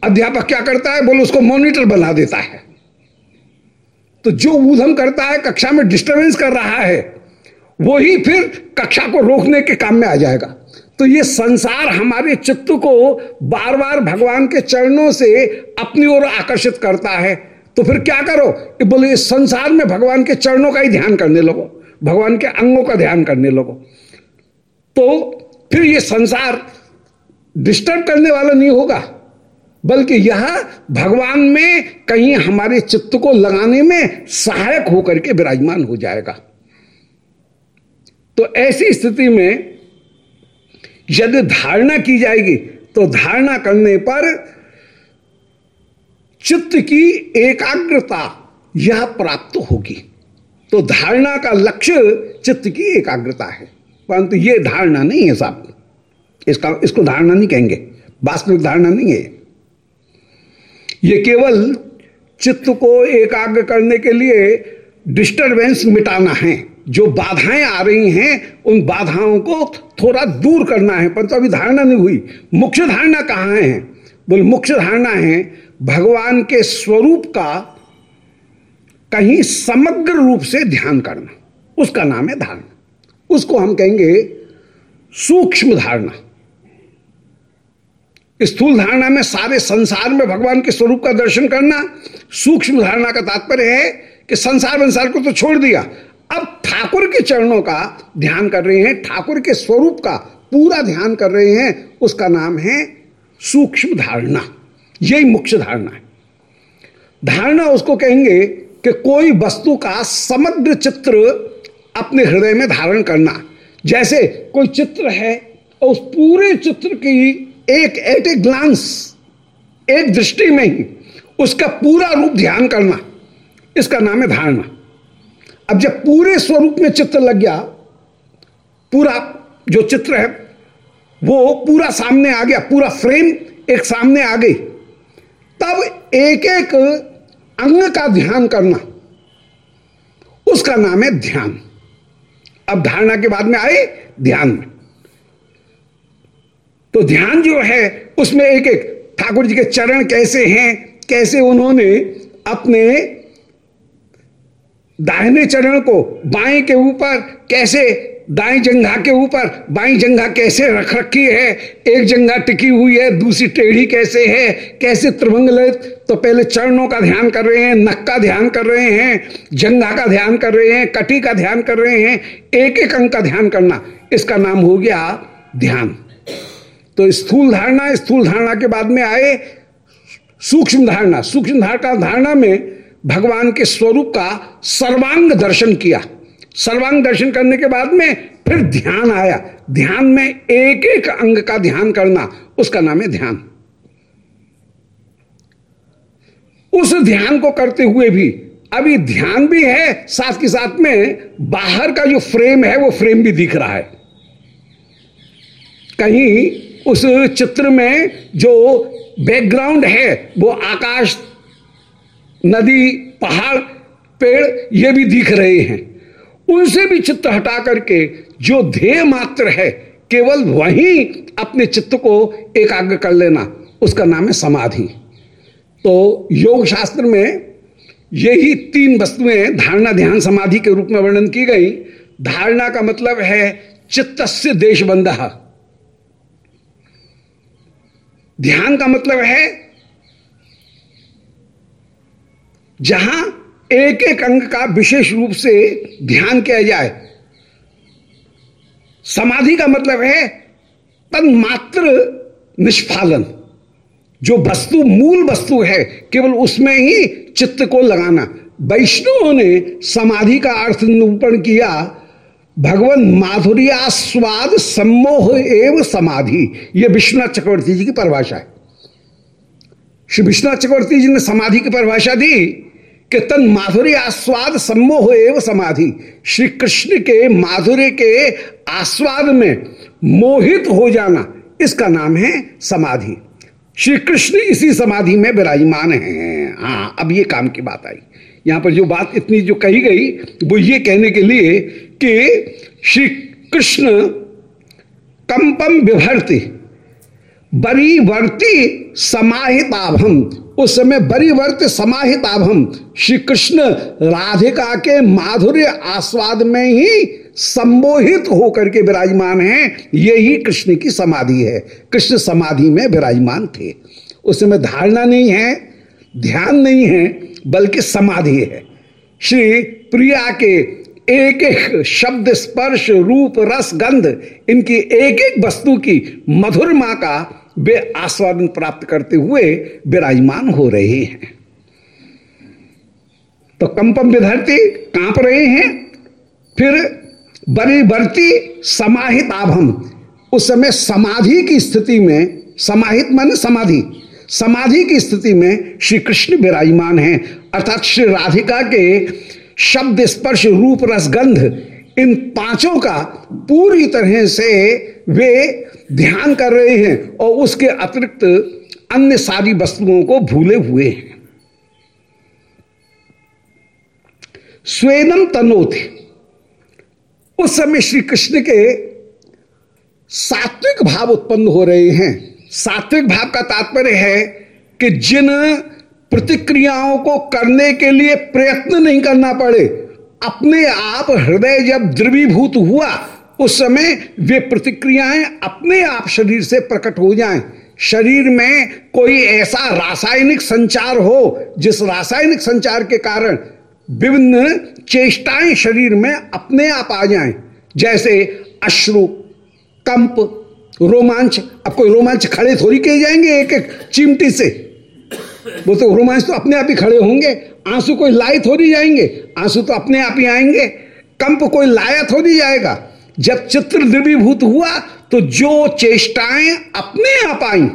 अध्यापक क्या करता है? बोलो, उसको मॉनिटर बना देता है। तो जो ऊधम करता है, कक्षा में डिस्टरबेंस कर रहा है वो ही फिर कक्षा को रोकने के काम में आ जाएगा। तो ये संसार हमारे चित्त को बार बार भगवान के चरणों से अपनी ओर आकर्षित करता है। तो फिर क्या करो? बोले, इस संसार में भगवान के चरणों का ही ध्यान करने लगो। भगवान के अंगों का ध्यान करने लगो। तो फिर ये संसार डिस्टर्ब करने वाला नहीं होगा। बल्कि यह भगवान में कहीं हमारे चित्त को लगाने में सहायक होकर के विराजमान हो जाएगा। तो ऐसी स्थिति में यदि धारणा की जाएगी तो धारणा करने पर चित्त की एकाग्रता यह प्राप्त होगी। तो धारणा का लक्ष्य चित्त की एकाग्रता है। परंतु यह धारणा नहीं है साहब। इसका, इसको धारणा नहीं कहेंगे। वास्तविक धारणा नहीं है। यह केवल चित्त को एकाग्र करने के लिए डिस्टरबेंस मिटाना है। जो बाधाएँ आ रही हैं, उन बाधाओं को थोड़ा दूर करना है। परंतु अभी धारणा नहीं हुई। मुख्य धारणा कहाँ है? बोल, मुख्य धारणा है, भगवान के स्वरूप का कहीं समग्र रूप से ध्यान करना। उसका नाम है धारणा। उसको हम कहेंगे सूक्ष्म धारणा। स्थूल धारणा में सारे संसार में भगवान के स्वरूप का दर्शन करना सूक्ष्म धारणा का तात्पर्य है कि संसार संसार को तो छोड़ दिया। अब ठाकुर के चरणों का ध्यान कर रहे हैं, ठाकुर के स्वरूप का पूरा ध्यान कर रहे हैं, उसका नाम है सूक्ष्म धारणा। यही मुख्य धारणा है। धारणा उसको कहेंगे कि कोई वस्तु का समग्र चित्र अपने हृदय में धारण करना। जैसे कोई चित्र है और उस पूरे चित्र की एक एट ए ग्लांस एक दृष्टि में ही उसका पूरा रूप ध्यान करना, इसका नाम है धारणा। अब जब पूरे स्वरूप में चित्र लग गया, पूरा जो चित्र है, वो पूरा सामने आ गया, पूरा फ्रेम एक सामने आ गई, तब एक एक अंग का ध्यान करना, उसका नाम है ध्यान। अब धारणा के बाद में आए ध्यान। तो ध्यान जो है, उसमें एक एक ठाकुर जी के चरण कैसे हैं, कैसे उन्होंने अपने दाहिने चरण को बाएँ के ऊपर, कैसे दाएँ जंघा के ऊपर बाई जंघा कैसे रख रखी है, एक जंघा टिकी हुई है, दूसरी टेढ़ी कैसे है, कैसे त्रिभंग तो पहले चरणों का ध्यान कर रहे हैं नक का ध्यान कर रहे हैं, जंघा का ध्यान कर रहे हैं, कटी का ध्यान कर रहे हैं, एक एक अंग का ध्यान करना, इसका नाम हो गया ध्यान। तो स्थूल धारणा स्थूल धारणा के बाद में आए सूक्ष्म धारणा। सूक्ष्म धारणा धारणा में भगवान के स्वरूप का सर्वांग दर्शन किया। सर्वांग दर्शन करने के बाद में फिर ध्यान आया। ध्यान में एक एक अंग का ध्यान करना, उसका नाम है ध्यान। उस ध्यान को करते हुए भी, अभी ध्यान भी है, साथ के साथ में बाहर का जो फ्रेम है, वो फ्रेम भी दिख रहा है। कहीं उस चित्र में जो बैकग्राउंड है, वो आकाश, नदी, पहाड़, पेड़, ये भी दिख रहे हैं। उनसे भी चित्त हटा करके जो ध्येय मात्र है, केवल वही अपने चित्त को एकाग्र कर लेना, उसका नाम है समाधि। तो योग शास्त्र में यही तीन वस्तुएँ धारणा ध्यान समाधि के रूप में वर्णन की गई। धारणा का मतलब है चित्त से देश बंधा ध्यान का मतलब है जहाँ एक एक अंग का विशेष रूप से ध्यान किया जाए। समाधि का मतलब है तन्मात्र निष्फालन। जो वस्तु, मूल वस्तु है, केवल उसमें ही चित्त को लगाना। वैष्णव ने समाधि का अर्थ निरूपण किया भगवान माधुर्यास्वाद सम्मोह एवं समाधि। यह विश्वनाथ चक्रवर्ती जी की परिभाषा है। श्री विश्वनाथ चक्रवर्ती जी ने समाधि की परिभाषा दी कि तन माधुर्य आस्वाद सम्मोह एवं समाधि। श्री कृष्ण के माधुर्य के आस्वाद में मोहित हो जाना, इसका नाम है समाधि। श्री कृष्ण इसी समाधि में विराजमान है। हाँ अब ये काम की बात आई। यहाँ पर जो बात इतनी जो कही गई, वो ये कहने के लिए कि श्री कृष्ण कंपम विभर्ति, बरीवर्ती समाहिताभम उस समय बरीवर्त समाहित आभम श्री कृष्ण राधिका के माधुर्य आस्वाद में ही सम्मोहित होकर के विराजमान हैं। यही कृष्ण की समाधि है। कृष्ण समाधि में विराजमान थे। उस समय धारणा नहीं है, ध्यान नहीं है, बल्कि समाधि है। श्री प्रिया के एक एक शब्द, स्पर्श, रूप, रस, गंध, इनकी एक एक वस्तु की मधुर मधुरमा का वे आस्वादन प्राप्त करते हुए विराजमान हो रहे हैं। तो कंपम विधरती काँप रहे हैं, फिर बढ़ती समाहित आभम, उस समय समाधि की स्थिति में, समाहित मन समाधि समाधि की स्थिति में श्री कृष्ण विराजमान हैं। अर्थात श्री राधिका के शब्द स्पर्श रूप रसगंध इन पाँचों का पूरी तरह से वे ध्यान कर रहे हैं और उसके अतिरिक्त अन्य सारी वस्तुओं को भूले हुए हैं। स्वेदम तनोथ उस समय श्री कृष्ण के सात्विक भाव उत्पन्न हो रहे हैं। सात्विक भाव का तात्पर्य है कि जिन प्रतिक्रियाओं को करने के लिए प्रयत्न नहीं करना पड़े। अपने आप हृदय जब द्रवीभूत हुआ, उस समय वे प्रतिक्रियाएँ अपने आप शरीर से प्रकट हो जाएँ। शरीर में कोई ऐसा रासायनिक संचार हो, जिस रासायनिक संचार के कारण विभिन्न चेष्टाएँ शरीर में अपने आप आ जाएँ। जैसे अश्रु, कंप, रोमांच। अब कोई रोमांच खड़े थोड़ी किए जाएँगे एक एक चिमटी से। वो तो रोमांच तो अपने आप ही खड़े होंगे। आँसू कोई लाई थोड़ी जाएँगे। आँसू तो अपने आप ही आएँगे। कंप कोई लाया थोड़ी जाएगा। जब चित्र द्रवीभूत हुआ तो जो चेष्टाएँ अपने आप आई,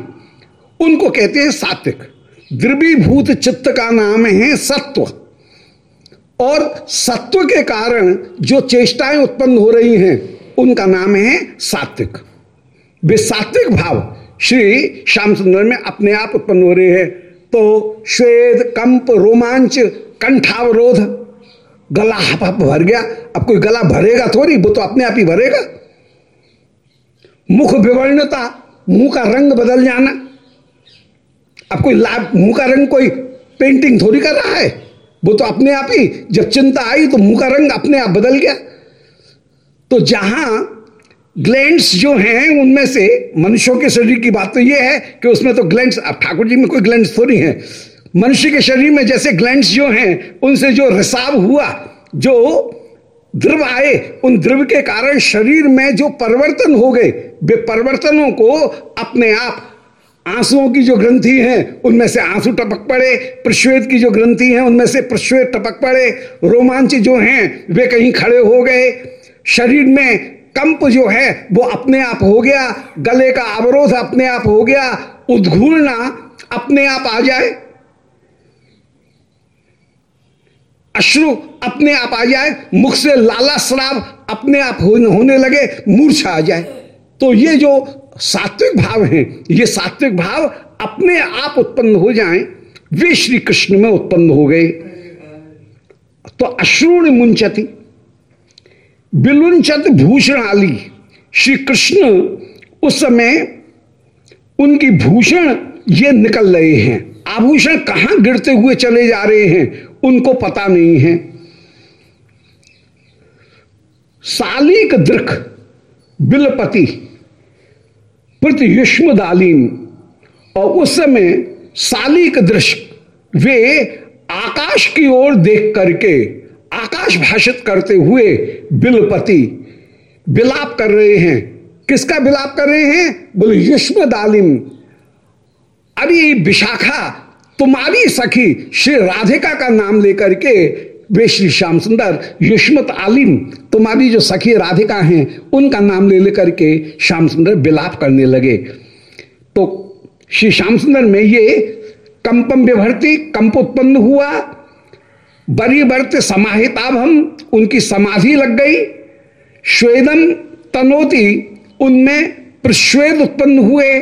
उनको कहते हैं सात्विक। द्रवीभूत चित्त का नाम है सत्व। और सत्व के कारण जो चेष्टाएँ उत्पन्न हो रही हैं, उनका नाम है सात्विक। वे सात्विक भाव श्री श्याम सुंदर में अपने आप उत्पन्न हो रहे हैं। तो श्वेद कंप, रोमांच, कंठावरोध। गला हप हप भर गया। अब कोई गला भरेगा थोड़ी, वो तो अपने आप ही भरेगा। मुख विवर्णता, मुँह का रंग बदल जाना। अब कोई लाभ, मुँह का रंग कोई पेंटिंग थोड़ी कर रहा है। वो तो अपने आप ही, जब चिंता आई तो मुँह का रंग अपने आप बदल गया। तो जहाँ ग्लैंड्स जो हैं, उनमें से मनुष्यों के शरीर की बात तो यह है कि उसमें तो ग्लैंड्स अब ठाकुर जी में कोई ग्लैंड्स थोड़ी हैं। मनुष्य के शरीर में जैसे ग्लैंड्स जो हैं, उनसे जो रिसाव हुआ, जो द्रव आए, उन द्रव के कारण शरीर में जो परिवर्तन हो गए, वे परिवर्तनों को अपने आप, आंसुओं की जो ग्रंथि है, उनमें से आँसू टपक पड़े, प्रश्वेत की जो ग्रंथि है, उनमें से प्रश्वेत टपक पड़े। रोमांच जो हैं, वे कहीं खड़े हो गए। शरीर में कंप जो है, वो अपने आप हो गया। गले का अवरोध अपने आप हो गया। उद्घूर्णा अपने आप आ जाए। अश्रु अपने आप आ जाए। मुख से लाला श्राव अपने आप होने लगे। मूर्छा आ जाए। तो ये जो सात्विक भाव हैं, ये सात्विक भाव अपने आप उत्पन्न हो जाएँ। वे श्री कृष्ण में उत्पन्न हो गए। तो अश्रुण मुंचती। बिलुंचत भूषण आली, श्री कृष्ण उस समय उनकी भूषण ये निकल रहे हैं। आभूषण कहाँ गिरते हुए चले जा रहे हैं, उनको पता नहीं है। सालिक दृख, बिलपति युष्म दालीम और उस समय सालिक दृश्य वे आकाश की ओर देख करके आकाश भाषित करते हुए बिलपति बिलाप कर रहे हैं। किसका बिलाप कर रहे हैं? बोले युष्म दालिम अरे विशाखा, तुम्हारी सखी श्री राधिका का नाम लेकर के, वे श्री श्याम सुंदर युष्मत आलिम, तुम्हारी जो सखी राधिका हैं, उनका नाम ले लेकर के श्याम सुंदर बिलाप करने लगे। तो श्री श्याम सुंदर में ये कंपम विभर्ती कंप उत्पन्न हुआ बरी बरत समाहिताभ हम, उनकी समाधि लग गई। श्वेदम तनोति, उनमें प्रश्वेद उत्पन्न हुए।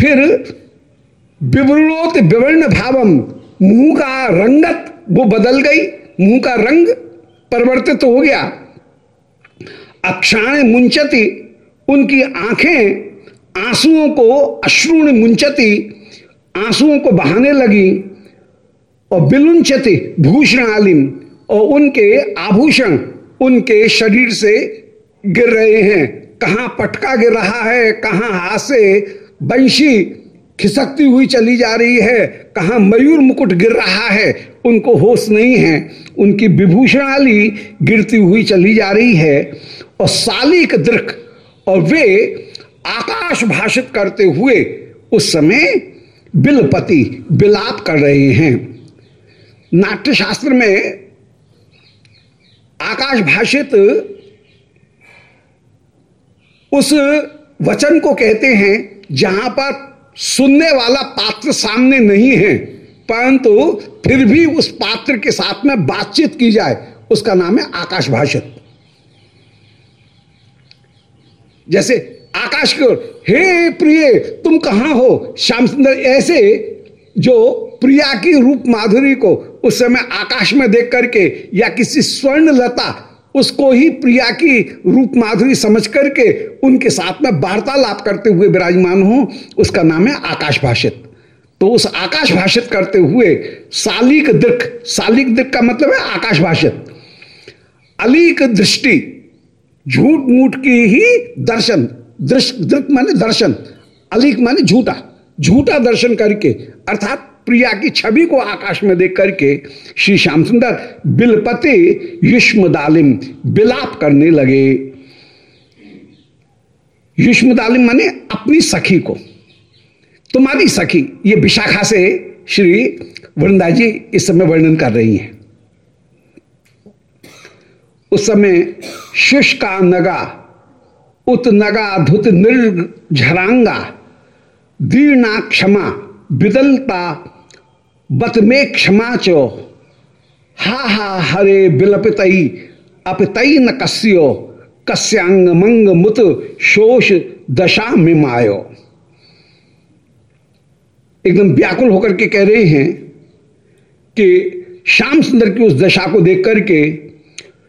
फिर विवरणोत विवर्ण भावम, मुँह का रंगत वो बदल गई। मुँह का रंग परिवर्तित हो गया। अक्षाण मुंचती, उनकी आँखें आंसुओं को अश्रुण मुंचती, आंसुओं को बहाने लगी। और बिलुंचति भूषण आलिम और उनके आभूषण उनके शरीर से गिर रहे हैं। कहाँ पटका गिर रहा है, कहाँ हाथ से बंशी खिसकती हुई चली जा रही है, कहा मयूर मुकुट गिर रहा है, उनको होश नहीं है। उनकी विभूषणाली गिरती हुई चली जा रही है और सालिक दृक और वे आकाश भाषित करते हुए उस समय बिलपति बिलाप कर रहे हैं। नाट्य शास्त्र में आकाश भाषित उस वचन को कहते हैं, जहाँ पर सुनने वाला पात्र सामने नहीं है, परंतु फिर भी उस पात्र के साथ में बातचीत की जाए, उसका नाम है आकाश भाषित। जैसे आकाश की ओर, हे प्रिय, तुम कहाँ हो? श्याम सुंदर ऐसे जो प्रिया की रूप माधुरी को उस समय आकाश में देख करके या किसी स्वर्ण लता उसको ही प्रिया की रूप माधुरी समझ करके उनके साथ में वार्तालाप करते हुए विराजमान हो, उसका नाम है आकाश भाषित। तो उस आकाश भाषित करते हुए सालिक दृक सालिक दृक का मतलब है आकाश भाषित। अलीक दृष्टि, झूठ मूठ की ही दर्शन, दृष्ट दृक माने दर्शन, अलीक माने झूठा। झूठा दर्शन करके, अर्थात प्रिया की छवि को आकाश में देख करके श्री श्याम सुंदर बिलपति युष्म दालिम बिलाप करने लगे। युष्म दालिम माने अपनी सखी को। तुम्हारी सखी, ये विशाखा से श्री वृंदा जी इस समय वर्णन कर रही हैं। उस समय शुष्का नगा, उत नगा धुत निर्झरांगा दीर्णा क्षमा विदलता बत में क्षमा चो। हा हा हरे बिलपितई अपितई न कस्यो। कस्यांग मंग मुत शोष दशा में मायो। एकदम व्याकुल होकर के कह रहे हैं कि श्याम सुंदर की उस दशा को देख करके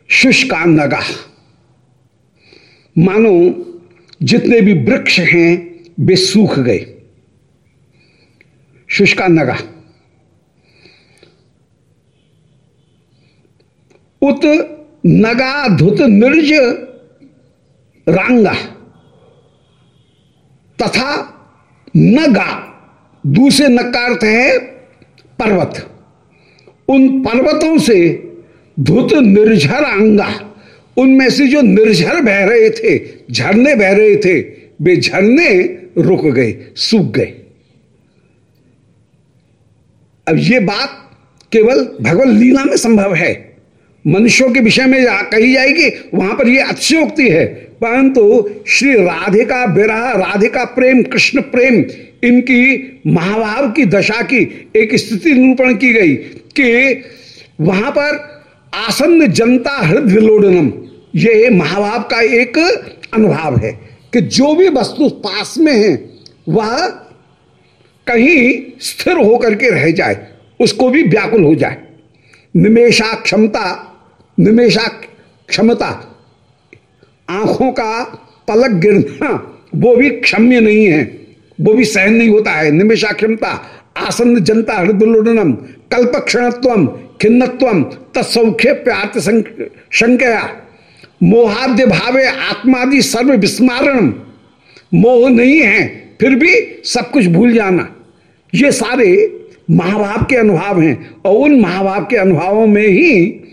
शुष्का नगा मानो जितने भी वृक्ष हैं, वे सूख गए। शुष्का नगा उत नगा धुत निर्ज रांगा। तथा नगा, दूसरे नग का अर्थ है पर्वत। उन पर्वतों से धुत निर्झर अंगा। उनमें से जो निर्झर बह रहे थे, झरने बह रहे थे, वे झरने रुक गए, सूख गए। अब ये बात केवल भगवत लीला में संभव है। मनुष्यों के विषय में कही जाएगी, वहाँ पर यह अतिशयोक्ति है। परंतु श्री राधिका विरह राधिका प्रेम, कृष्ण प्रेम, इनकी महाभाव की दशा की एक स्थिति निरूपण की गई कि वहाँ पर आसन्न जनता हृदय विलोडनम ये महाभाव का एक अनुभाव है कि जो भी वस्तु पास में है, वह कहीं स्थिर होकर के रह जाए, उसको भी व्याकुल हो जाए। निमेशा क्षमता निमेशा क्षमता, आँखों का पलक गिरना, वो भी क्षम्य नहीं है, वो भी सहन नहीं होता है। निमेशा क्षमता, आसन्न जनता हृदय कल्प क्षणत्व खिन्नत्व तत्सौख्य प्यार्थ संख्या मोहाद्य भावे, आत्मादि सर्व विस्मारण मोह नहीं है, फिर भी सब कुछ भूल जाना। ये सारे महाभाव के अनुभव हैं और उन महाभाव के अनुभवों में ही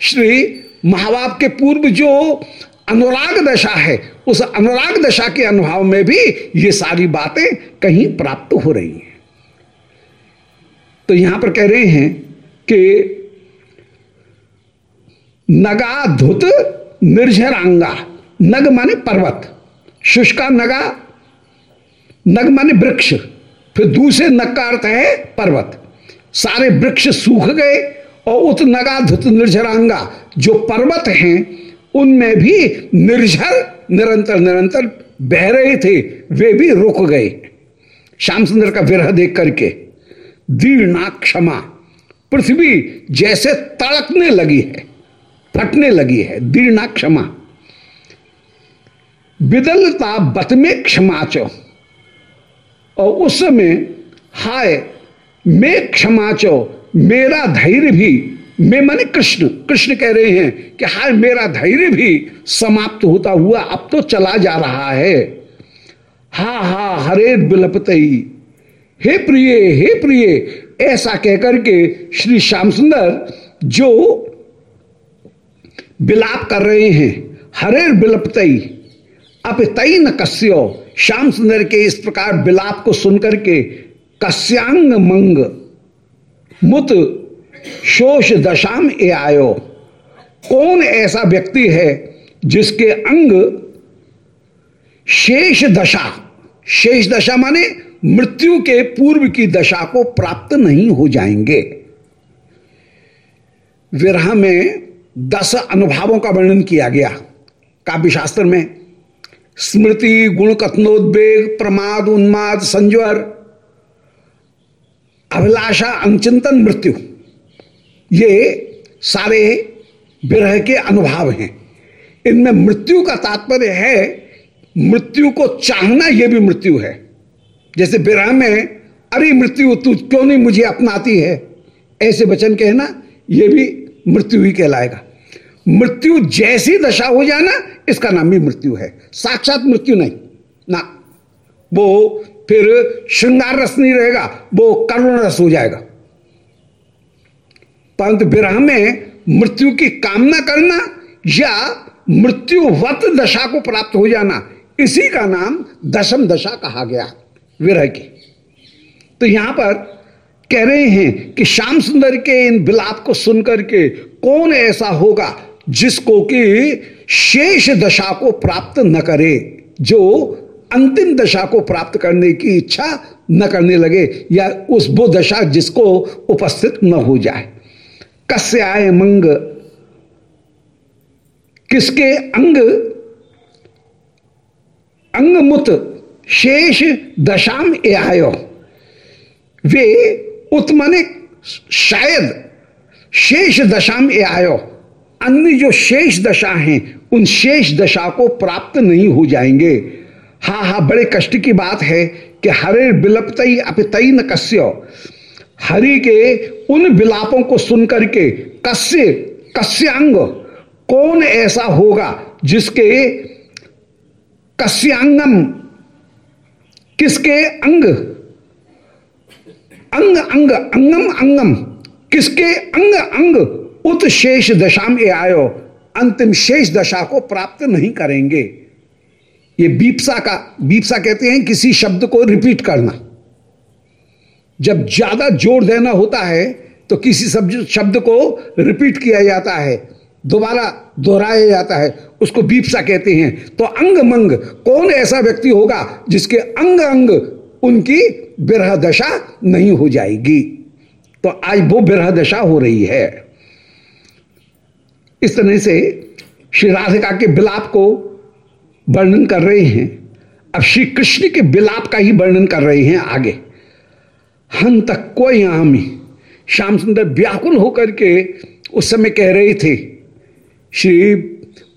श्री महाभाव के पूर्व जो अनुराग दशा है, उस अनुराग दशा के अनुभव में भी ये सारी बातें कहीं प्राप्त हो रही हैं। तो यहाँ पर कह रहे हैं कि नगा धुत निर्झरांगा, नग माने पर्वत, शुष्का नगा, नग माने वृक्ष। फिर दूसरे नग का अर्थ है पर्वत। सारे वृक्ष सूख गए और उत नगा धुत निर्झरांगा जो पर्वत हैं, उनमें भी निर्झर निरंतर निरंतर बह रहे थे, वे भी रुक गए। श्याम सुंदर का विरह देख करके दीर्णा क्षमा, पृथ्वी जैसे तड़कने लगी है, फटने लगी है दीर्णा क्षमा। विदलता बत में क्षमा चो। और उस समय, हाय, मैं क्षमा चो मेरा धैर्य भी, मैं माने कृष्ण कृष्ण कह रहे हैं कि हाय, मेरा धैर्य भी समाप्त होता हुआ अब तो चला जा रहा है। हा हा, हरे बिलपतई। हे प्रिय हे प्रिय, ऐसा कहकर के श्री श्याम सुंदर जो बिलाप कर रहे हैं, हरे बिलपतई, अब तई न कस्यो। श्याम सुंदर के इस प्रकार बिलाप को सुनकर के कस्यांग मंग मुत शोष दशाम ए आयो। कौन ऐसा व्यक्ति है जिसके अंग शेष दशा शेष दशा माने मृत्यु के पूर्व की दशा को प्राप्त नहीं हो जाएँगे। विरह में दस अनुभावों का वर्णन किया गया। काव्य शास्त्र में स्मृति गुण कथनोद्वेग प्रमाद, उन्माद, संज्वर, अभिलाषा अंचिंतन मृत्यु। ये सारे विरह के अनुभव हैं। इनमें मृत्यु का तात्पर्य है, मृत्यु को चाहना यह भी मृत्यु है। जैसे विरह में, अरे मृत्यु, तू क्यों नहीं मुझे अपनाती है? ऐसे वचन कहना यह भी मृत्यु ही कहलाएगा। मृत्यु जैसी दशा हो जाना इसका नाम भी मृत्यु है। साक्षात मृत्यु नहीं, ना। वो फिर श्रृंगार रस नहीं रहेगा, वो करुण रस हो जाएगा। परंतु विरह में मृत्यु की कामना करना या मृत्युवत दशा को प्राप्त हो जाना, इसी का नाम दशम दशा कहा गया, विरह की। तो यहाँ पर कह रहे हैं कि श्याम सुंदर के इन विलाप को सुनकर के कौन ऐसा होगा जिसको कि शेष दशा को प्राप्त न करे, जो अंतिम दशा को प्राप्त करने की इच्छा न करने लगे, या उस वो दशा जिसको उपस्थित न हो जाए। कस्य आय मंग, किसके अंग? अंगमुत शेष दशाम ए आयो। वे उत्मने शायद शेष दशाम ए आयो। अन्य जो शेष दशा हैं, उन शेष दशा को प्राप्त नहीं हो जाएँगे। हा हा, बड़े कष्ट की बात है कि हरे बिलपतई अपितई न कस्य। हरि के उन बिलापों को सुन करके कस्य, कस्यांग, कौन ऐसा होगा जिसके कस्यांगम, किसके अंग? अंग अंग, अंगम अंगम, किसके अंग अंग? उत शेष दशा में आयो, अंतिम शेष दशा को प्राप्त नहीं करेंगे। ये बीपसा का, बीपसा कहते हैं किसी शब्द को रिपीट करना। जब ज़्यादा ज़ोर देना होता है तो किसी शब्द को रिपीट किया जाता है, दोबारा दोहराया जाता है, उसको बीपसा कहते हैं। तो अंग मंग कौन ऐसा व्यक्ति होगा जिसके अंग अंग उनकी बिरह दशा नहीं हो जाएगी? तो आज वो बिरह दशा हो रही है। इस तरह से श्री राधिका के बिलाप को वर्णन कर रहे हैं। अब श्री कृष्ण के बिलाप का ही वर्णन कर रहे हैं आगे। हम तक कोई आमी श्याम सुंदर व्याकुल होकर के उस समय कह रहे थे, श्री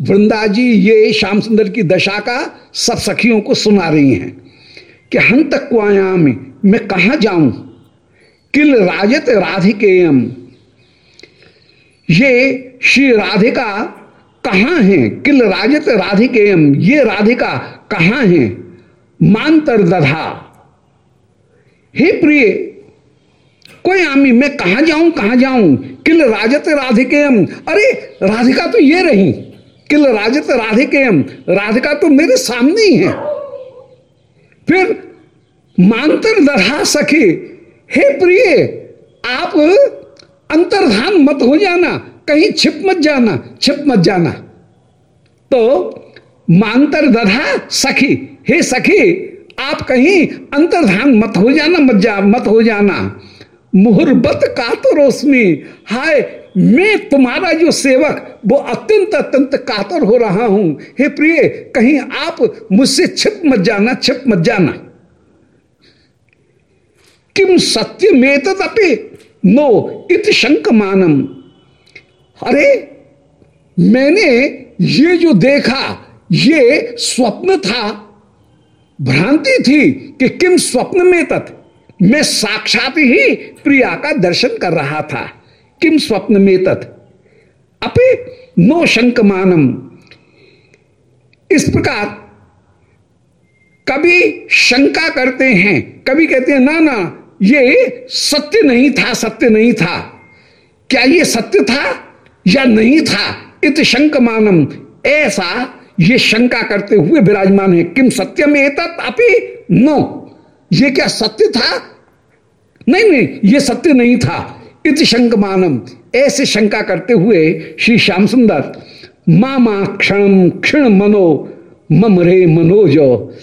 वृंदा जी, ये श्याम सुंदर की दशा का सब सखियों को सुना रही हैं कि हम तक को आयाम मैं कहा जाऊँ? किल राजत राधिकेयम ये श्री राधिका कहाँ है? किल राजत राधिकेयम, ये राधिका कहाँ है? मानतर दधा। हे प्रिय, कोई आमी, मैं कहा जाऊँ कहा जाऊँ? किल राजत राधिकेयम। अरे, राधिका तो ये रही। किल राजत राधिकेयम, राधिका तो मेरे सामने ही है। फिर मानतर दधा सखी, हे प्रिय, आप अंतर्धान मत हो जाना, कहीं छिप मत जाना, छिप मत जाना। तो मांतर दधा सखी, हे सखी, आप कहीं अंतर्धान मत हो जाना, मत जा, मत हो जाना। मुहरबत कातर रोशनी, हाय, मैं तुम्हारा जो सेवक, वो अत्यंत अत्यंत कातर हो रहा हूँ। हे प्रिय, कहीं आप मुझसे छिप मत जाना, छिप मत जाना। किम सत्य में तपे नो इत शंक मानम अरे, मैंने ये जो देखा, ये स्वप्न था। भ्रांति थी कि किम स्वप्न में तत्। मैं साक्षात ही प्रिया का दर्शन कर रहा था। किम स्वप्न में तत्। अपे नो शंक मानम इस प्रकार कभी शंका करते हैं, कभी कहते हैं, ना ना ये सत्य नहीं था, सत्य नहीं था। क्या ये सत्य था या नहीं था? इत शंक मानम ऐसा ये शंका करते हुए विराजमान है, किम सत्यम एतत् अपि नो। ये क्या सत्य था? नहीं नहीं, ये सत्य नहीं था। इत शंक मानम ऐसे शंका करते हुए श्री श्याम सुंदर, मामा क्षण क्षण मनो, मम रे मनोजो।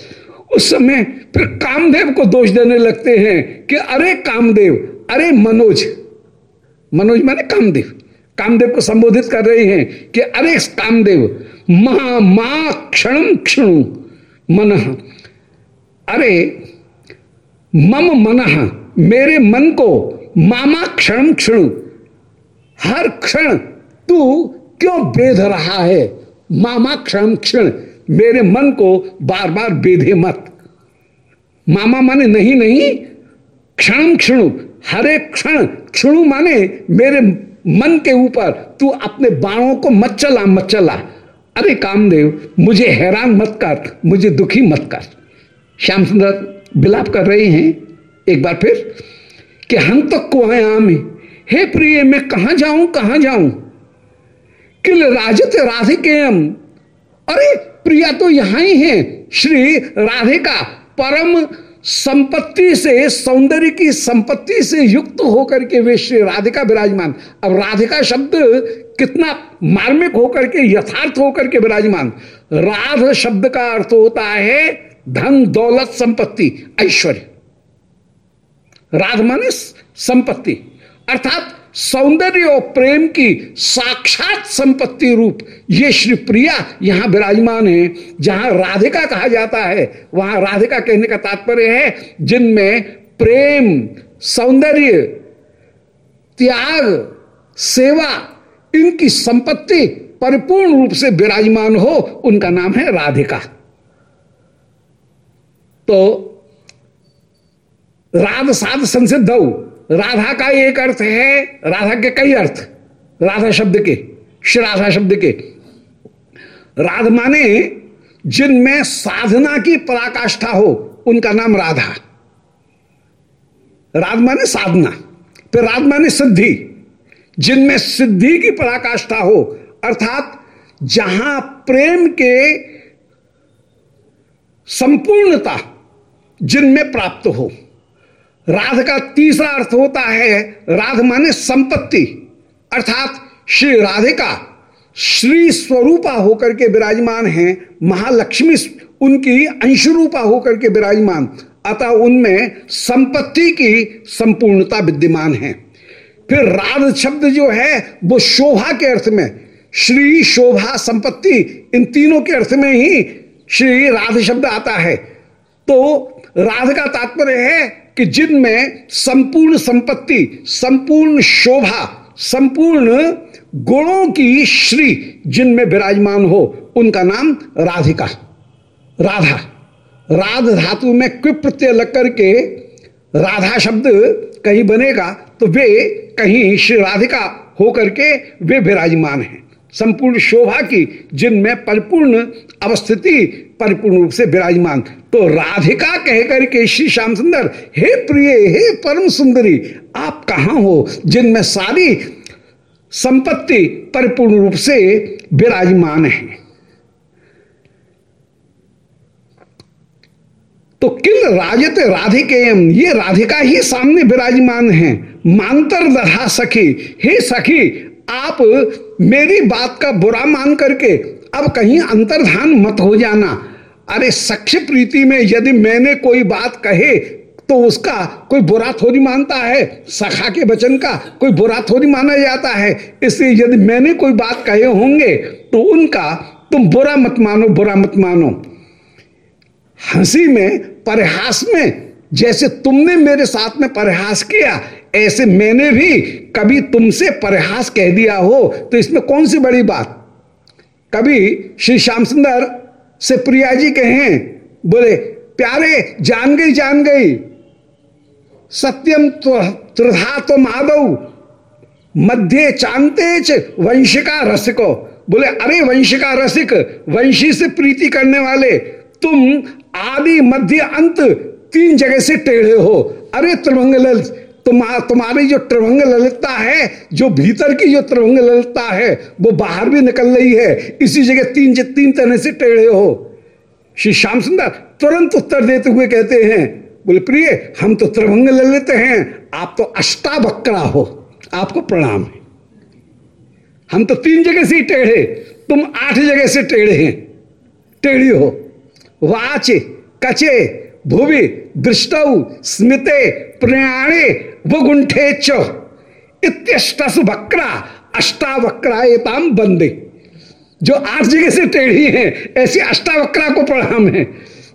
उस समय फिर कामदेव को दोष देने लगते हैं कि अरे कामदेव, अरे मनोज। मनोज माने कामदेव। कामदेव को संबोधित कर रहे हैं कि अरे कामदेव, महा मा क्षण क्षण, मन। अरे, मम मन, मेरे मन को मामा क्षण क्षण। हर क्षण तू क्यों बेध रहा है? मामा क्षण क्षण। मेरे मन को बार बार बेधे मत। मामा माने, नहीं नहीं, क्षण क्षण, हरे क्षण क्षणु माने मेरे मन के ऊपर, तू अपने बाणों को मत चला मत चला। अरे कामदेव, मुझे हैरान मत कर, मुझे दुखी मत कर। श्याम सुंदर बिलाप कर रहे हैं, एक बार फिर, कि हम तो कुआयाम हे प्रिय, मैं कहा जाऊँ कहा जाऊँ? किल राजत राधिकेयम? अरे प्रिया तो यहाँ ही है। श्री राधिका परम संपत्ति से, सौंदर्य की संपत्ति से युक्त होकर के वे श्री राधिका विराजमान। अब राधिका शब्द कितना मार्मिक होकर के, यथार्थ होकर के विराजमान। राध शब्द का अर्थ होता है धन, दौलत, संपत्ति, ऐश्वर्य। राध माने संपत्ति। अर्थात सौंदर्य और प्रेम की साक्षात संपत्ति रूप ये श्री प्रिया यहाँ विराजमान है, जहाँ राधिका कहा जाता है। वहाँ राधिका कहने का तात्पर्य है, जिनमें प्रेम, सौंदर्य, त्याग, सेवा, इनकी संपत्ति परिपूर्ण रूप से विराजमान हो, उनका नाम है राधिका। तो राध साध संसिद्ध राधा का एक अर्थ है, राधा के कई अर्थ। राधा शब्द के श्री राधा शब्द के। राध माने जिनमें साधना की पराकाष्ठा हो, उनका नाम राधा। राध माने साधना, फिर राध माने सिद्धि। जिनमें सिद्धि की पराकाष्ठा हो, अर्थात जहाँ प्रेम के संपूर्णता जिनमें प्राप्त हो। राध का तीसरा अर्थ होता है राध माने संपत्ति। अर्थात श्री राधिका श्री स्वरूपा होकर के विराजमान हैं, महालक्ष्मी उनकी अंश रूपा होकर के विराजमान। अतः उनमें संपत्ति की संपूर्णता विद्यमान है। फिर राध शब्द जो है, वो शोभा के अर्थ में, श्री शोभा संपत्ति, इन तीनों के अर्थ में ही श्री राध शब्द आता है। तो राध का तात्पर्य है कि जिनमें संपूर्ण संपत्ति, संपूर्ण शोभा, संपूर्ण गुणों की श्री जिनमें विराजमान हो, उनका नाम राधिका, राधा। राध धातु में क्विप प्रत्यय लग करके राधा शब्द कहीं बनेगा तो वे कहीं श्री राधिका होकर के वे विराजमान हैं। संपूर्ण शोभा की जिनमें परिपूर्ण अवस्थिति, परिपूर्ण रूप से विराजमान। तो राधिका कहकर के श्री श्याम सुंदर, हे प्रिय, हे परम सुंदरी, आप कहाँ हो जिनमें सारी संपत्ति परिपूर्ण रूप से विराजमान है? तो किल राजत राधिके ये राधिका ही सामने विराजमान है। मांतर दधा सखी, हे सखी, आप मेरी बात का बुरा मान करके अब कहीं अंतर्धान मत हो जाना। अरे सख्य प्रीति में यदि मैंने कोई बात कहे तो उसका कोई बुरा थोड़ी मानता है। सखा के वचन का कोई बुरा थोड़ी माना जाता है। इसलिए यदि मैंने कोई बात कहे होंगे तो उनका तुम बुरा मत मानो, बुरा मत मानो। हँसी में, परिहास में, जैसे तुमने मेरे साथ में परिहास किया, ऐसे मैंने भी कभी तुमसे परिहास कह दिया हो। तो इसमें कौन सी बड़ी बात? कभी श्री श्याम सुंदर से प्रिया जी कहें, बोले, प्यारे, जान गई जान गई। सत्यम त्रिधा तो माधव मध्य चांते वंशिका रसिको। बोले, अरे वंशिका रसिक, वंशी से प्रीति करने वाले, तुम आदि मध्य अंत तीन जगह से टेढ़े हो। अरे त्रिभंग ललित तुम्हारी जो त्रिभंग ललितता है, जो भीतर की जो त्रिभंग ललितता है, वो बाहर भी निकल रही है। इसी जगह तीन तीन तरह से टेढ़े हो। श्री श्याम सुंदर तुरंत उत्तर देते हुए कहते हैं, बोले, प्रिय, हम तो त्रिभंग ललित हैं। आप तो अष्टावक्रा हो। आपको प्रणाम है। हम तो तीन जगह से टेढ़े। तुम आठ जगह से टेढ़े हैं। टेढ़ी हो। वाच, कचे, भूवि, दृष्ट, स्मिते, प्रयाणे वुंठे इत्यष्टस वक्रा अष्टावक्राएताम बंदे। जो आठ जगह से टेढ़ी हैं, ऐसी अष्टावक्रा को प्रणाम है।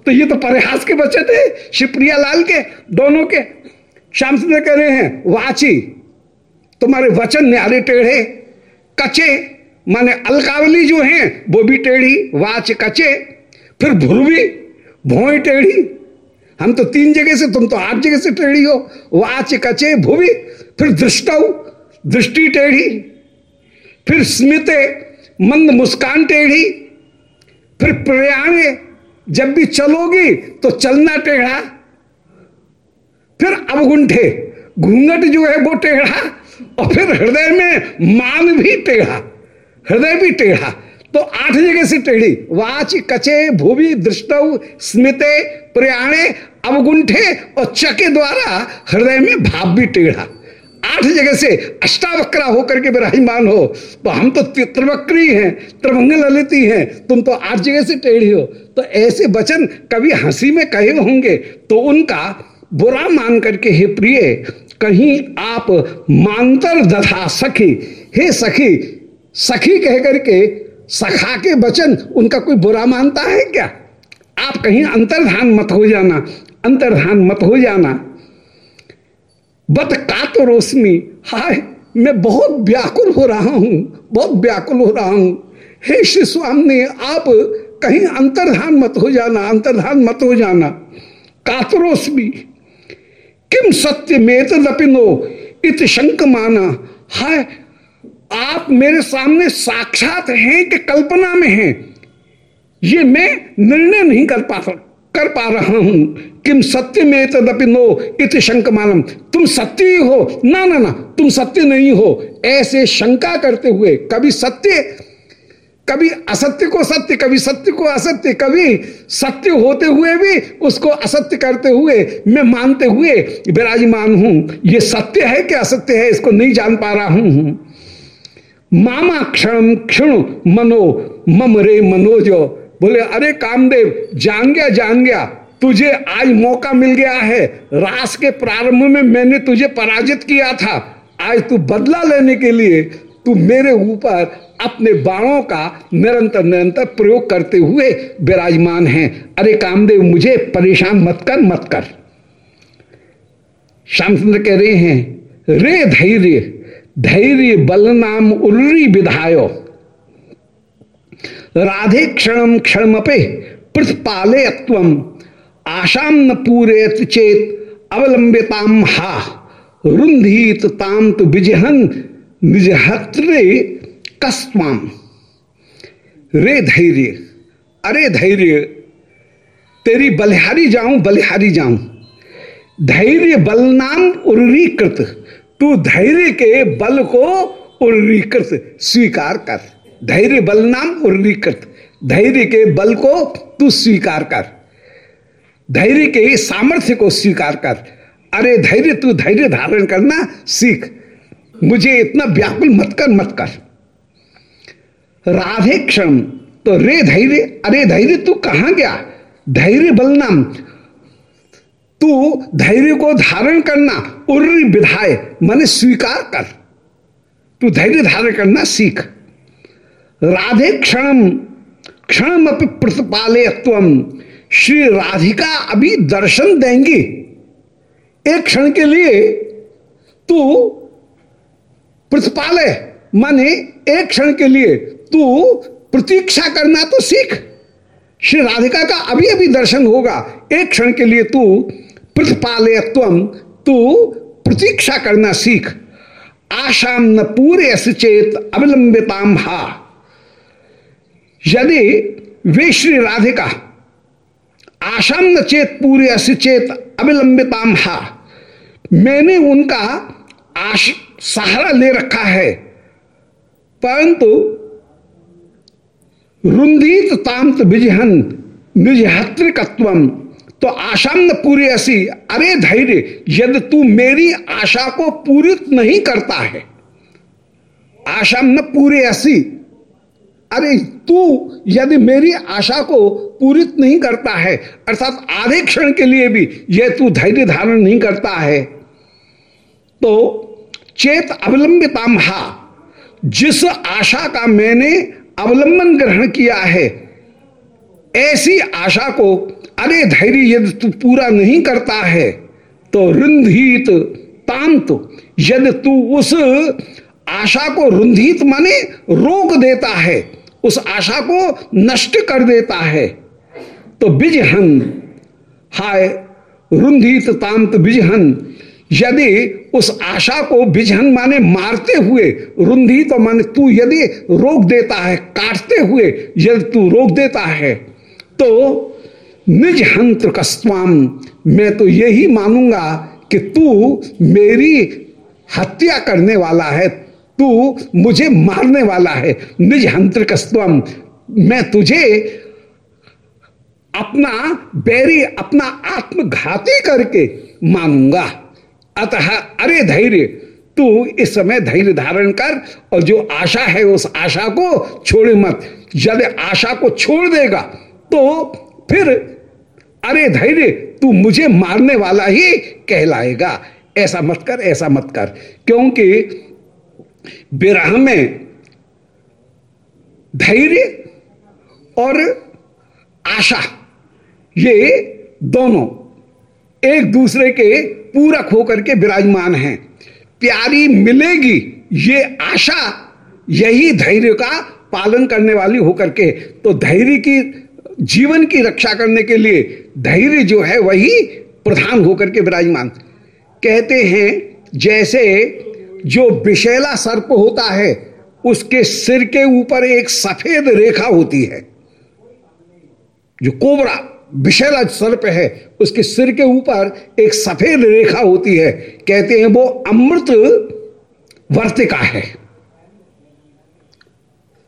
तो ये तो परिहास के बच्चे थे शिवप्रिया लाल के, दोनों के। श्याम सुंदर कह रहे हैं, वाची, तुम्हारे वचन न्यारे टेढ़े, कचे, माने अलकावली जो हैं, वो भी टेढ़ी, वाच कचे, फिर भुरवी भोई टेढ़ी हम तो तीन जगह से, तुम तो आठ जगह से टेढ़ी हो। वाच कचे भूवि फिर दृष्ट, दृष्टि टेढ़ी, फिर स्मित, मंद मुस्कान टेढ़ी, फिर प्रयाणे, जब भी चलोगी तो चलना टेढ़ा, फिर अवगुंठे, घूंघट जो है वो टेढ़ा, और फिर हृदय में मान भी टेढ़ा, हृदय भी टेढ़ा। तो आठ जगह से टेढ़ी। वाच कचे, भूवि दृष्ट, स्मिते, प्रयाणे, अवगुंठे और चके द्वारा हृदय में भाव भी टेढ़ा। आठ जगह से अष्टावक्रा होकर के विराजमान हो। तो हम तो त्रिवक्री हैं, त्रिभंग ललिती हैं, तुम तो आठ जगह से टेढ़ी हो। तो ऐसे वचन कभी हँसी में कहे होंगे तो उनका बुरा मान करके, हे प्रिय, कहीं आप मानतर दधा सखी, हे सखी सखी कह करके सखा के वचन, उनका कोई बुरा मानता है क्या? आप कहीं अंतर्धान मत हो जाना, अंतर्धान मत हो जाना। बत का तो रोशनी, हाय, मैं बहुत व्याकुल हो रहा हूँ, बहुत व्याकुल हो रहा हूँ। हे श्री स्वामी, आप कहीं अंतर्धान मत हो जाना, अंतर्धान मत हो जाना। कातरोस्मी किम सत्य में लपिनो, इत शंक माना। हाय आप मेरे सामने साक्षात हैं कि कल्पना में हैं। ये मैं निर्णय नहीं कर पा कर पा रहा हूँ। किम सत्य में तदपि नो इत शंक मानम तुम सत्य ही हो। ना ना ना, तुम सत्य नहीं हो। ऐसे शंका करते हुए कभी सत्य, कभी असत्य को सत्य, कभी सत्य को असत्य, कभी सत्य होते हुए भी उसको असत्य करते हुए मैं मानते हुए विराजमान हूँ। ये सत्य है कि असत्य है, इसको नहीं जान पा रहा हूँ। मामा क्षण क्षण मनो, मम रे मनोजो। बोले, अरे कामदेव, जान गया जान गया। तुझे आज मौका मिल गया है। रास के प्रारंभ में मैंने तुझे पराजित किया था। आज तू बदला लेने के लिए तू मेरे ऊपर अपने बाणों का निरंतर निरंतर प्रयोग करते हुए विराजमान है। अरे कामदेव, मुझे परेशान मत कर मत कर। श्यामचंद्र कह रहे हैं, रे धैर्य धैर्य बल नाम उर्री विधायो। राधे क्षण क्षणमपे प्रतिपाले आशाम न पूरे चेत अवलंबिताम हा। रुंधीत ताम तो विजहन निजहत्रे कस्वाम रे धैर्य, अरे धैर्य, तेरी बलिहारी जाऊँ बलिहारी जाऊँ। धैर्य बल नाम उर्रीकृत तू धैर्य के बल को उर्रीकृत, स्वीकार कर। धैर्य बल नाम उर्रीकृत। धैर्य के बल को तू स्वीकार कर। धैर्य के सामर्थ्य को स्वीकार कर। अरे धैर्य, तू धैर्य धारण करना सीख। मुझे इतना व्याकुल मत कर मत कर। राधे क्षण तो रे धैर्य, अरे धैर्य, तू कहाँ गया? धैर्य बलनाम तू धैर्य को धारण करना उर्र विधाय, मन स्वीकार कर। तू धैर्य धारण करना सीख। राधे क्षण क्षण प्रतिपाले तुम श्री राधिका अभी दर्शन देंगे। एक क्षण के लिए तू प्रतिपाले माने एक क्षण के लिए तू प्रतीक्षा करना तो सीख। श्री राधिका का अभी अभी दर्शन होगा। एक क्षण के लिए तू प्रतिपाले तू प्रतीक्षा करना सीख। आशाम न पूरे चेत अवलंबिताम हा। यदि वे श्री राधिका आशाम न चेत पूरे चेत अविलंबिताम हा, मैंने उनका आश सहारा ले रखा है। परंतु रुंधीत तांत विजहन निजहत्रिकत्व तो आशाम न पूरी ऐसी, अरे धैर्य, यदि तू मेरी आशा को पूरित नहीं करता है। आशाम न पूरे ऐसी, अरे तू यदि मेरी आशा को पूरित नहीं करता है, अर्थात आधे क्षण के लिए भी यह तू धैर्य धारण नहीं करता है तो चेत अवलंबिताम हा, जिस आशा का मैंने अवलंबन ग्रहण किया है, ऐसी आशा को अरे धैर्य यदि तू पूरा नहीं करता है तो रुंधित तांत, यदि तू उस आशा को रुंधित माने रोक देता है, उस आशा को नष्ट कर देता है तो बिजहन, हाय, रुंधित तांत बिजहन, यदि उस आशा को बिजहन माने मारते हुए रुंधी तो माने तू यदि रोक देता है, काटते हुए यदि तू रोक देता है तो निज हंत्र कस्वाम मैं तो यही मानूँगा कि तू मेरी हत्या करने वाला है, तू मुझे मारने वाला है। निज हंत्रकस्तम मैं तुझे अपना बैरी, अपना आत्मघाती करके मानूँगा। अतः अरे धैर्य, तू इस समय धैर्य धारण कर और जो आशा है उस आशा को छोड़े मत। यदि आशा को छोड़ देगा तो फिर अरे धैर्य, तू मुझे मारने वाला ही कहलाएगा। ऐसा मत कर, ऐसा मत कर, क्योंकि विरह में धैर्य और आशा, ये दोनों एक दूसरे के पूरक होकर के विराजमान हैं। प्यारी मिलेगी, ये आशा, यही धैर्य का पालन करने वाली होकर के। तो धैर्य की जीवन की रक्षा करने के लिए धैर्य जो है वही प्रधान होकर के विराजमान। कहते हैं, जैसे जो विशैला सर्प होता है, उसके सिर के ऊपर एक सफ़ेद रेखा होती है। जो कोबरा विशैला सर्प है, उसके सिर के ऊपर एक सफ़ेद रेखा होती है। कहते हैं, वो अमृत वर्तिका है।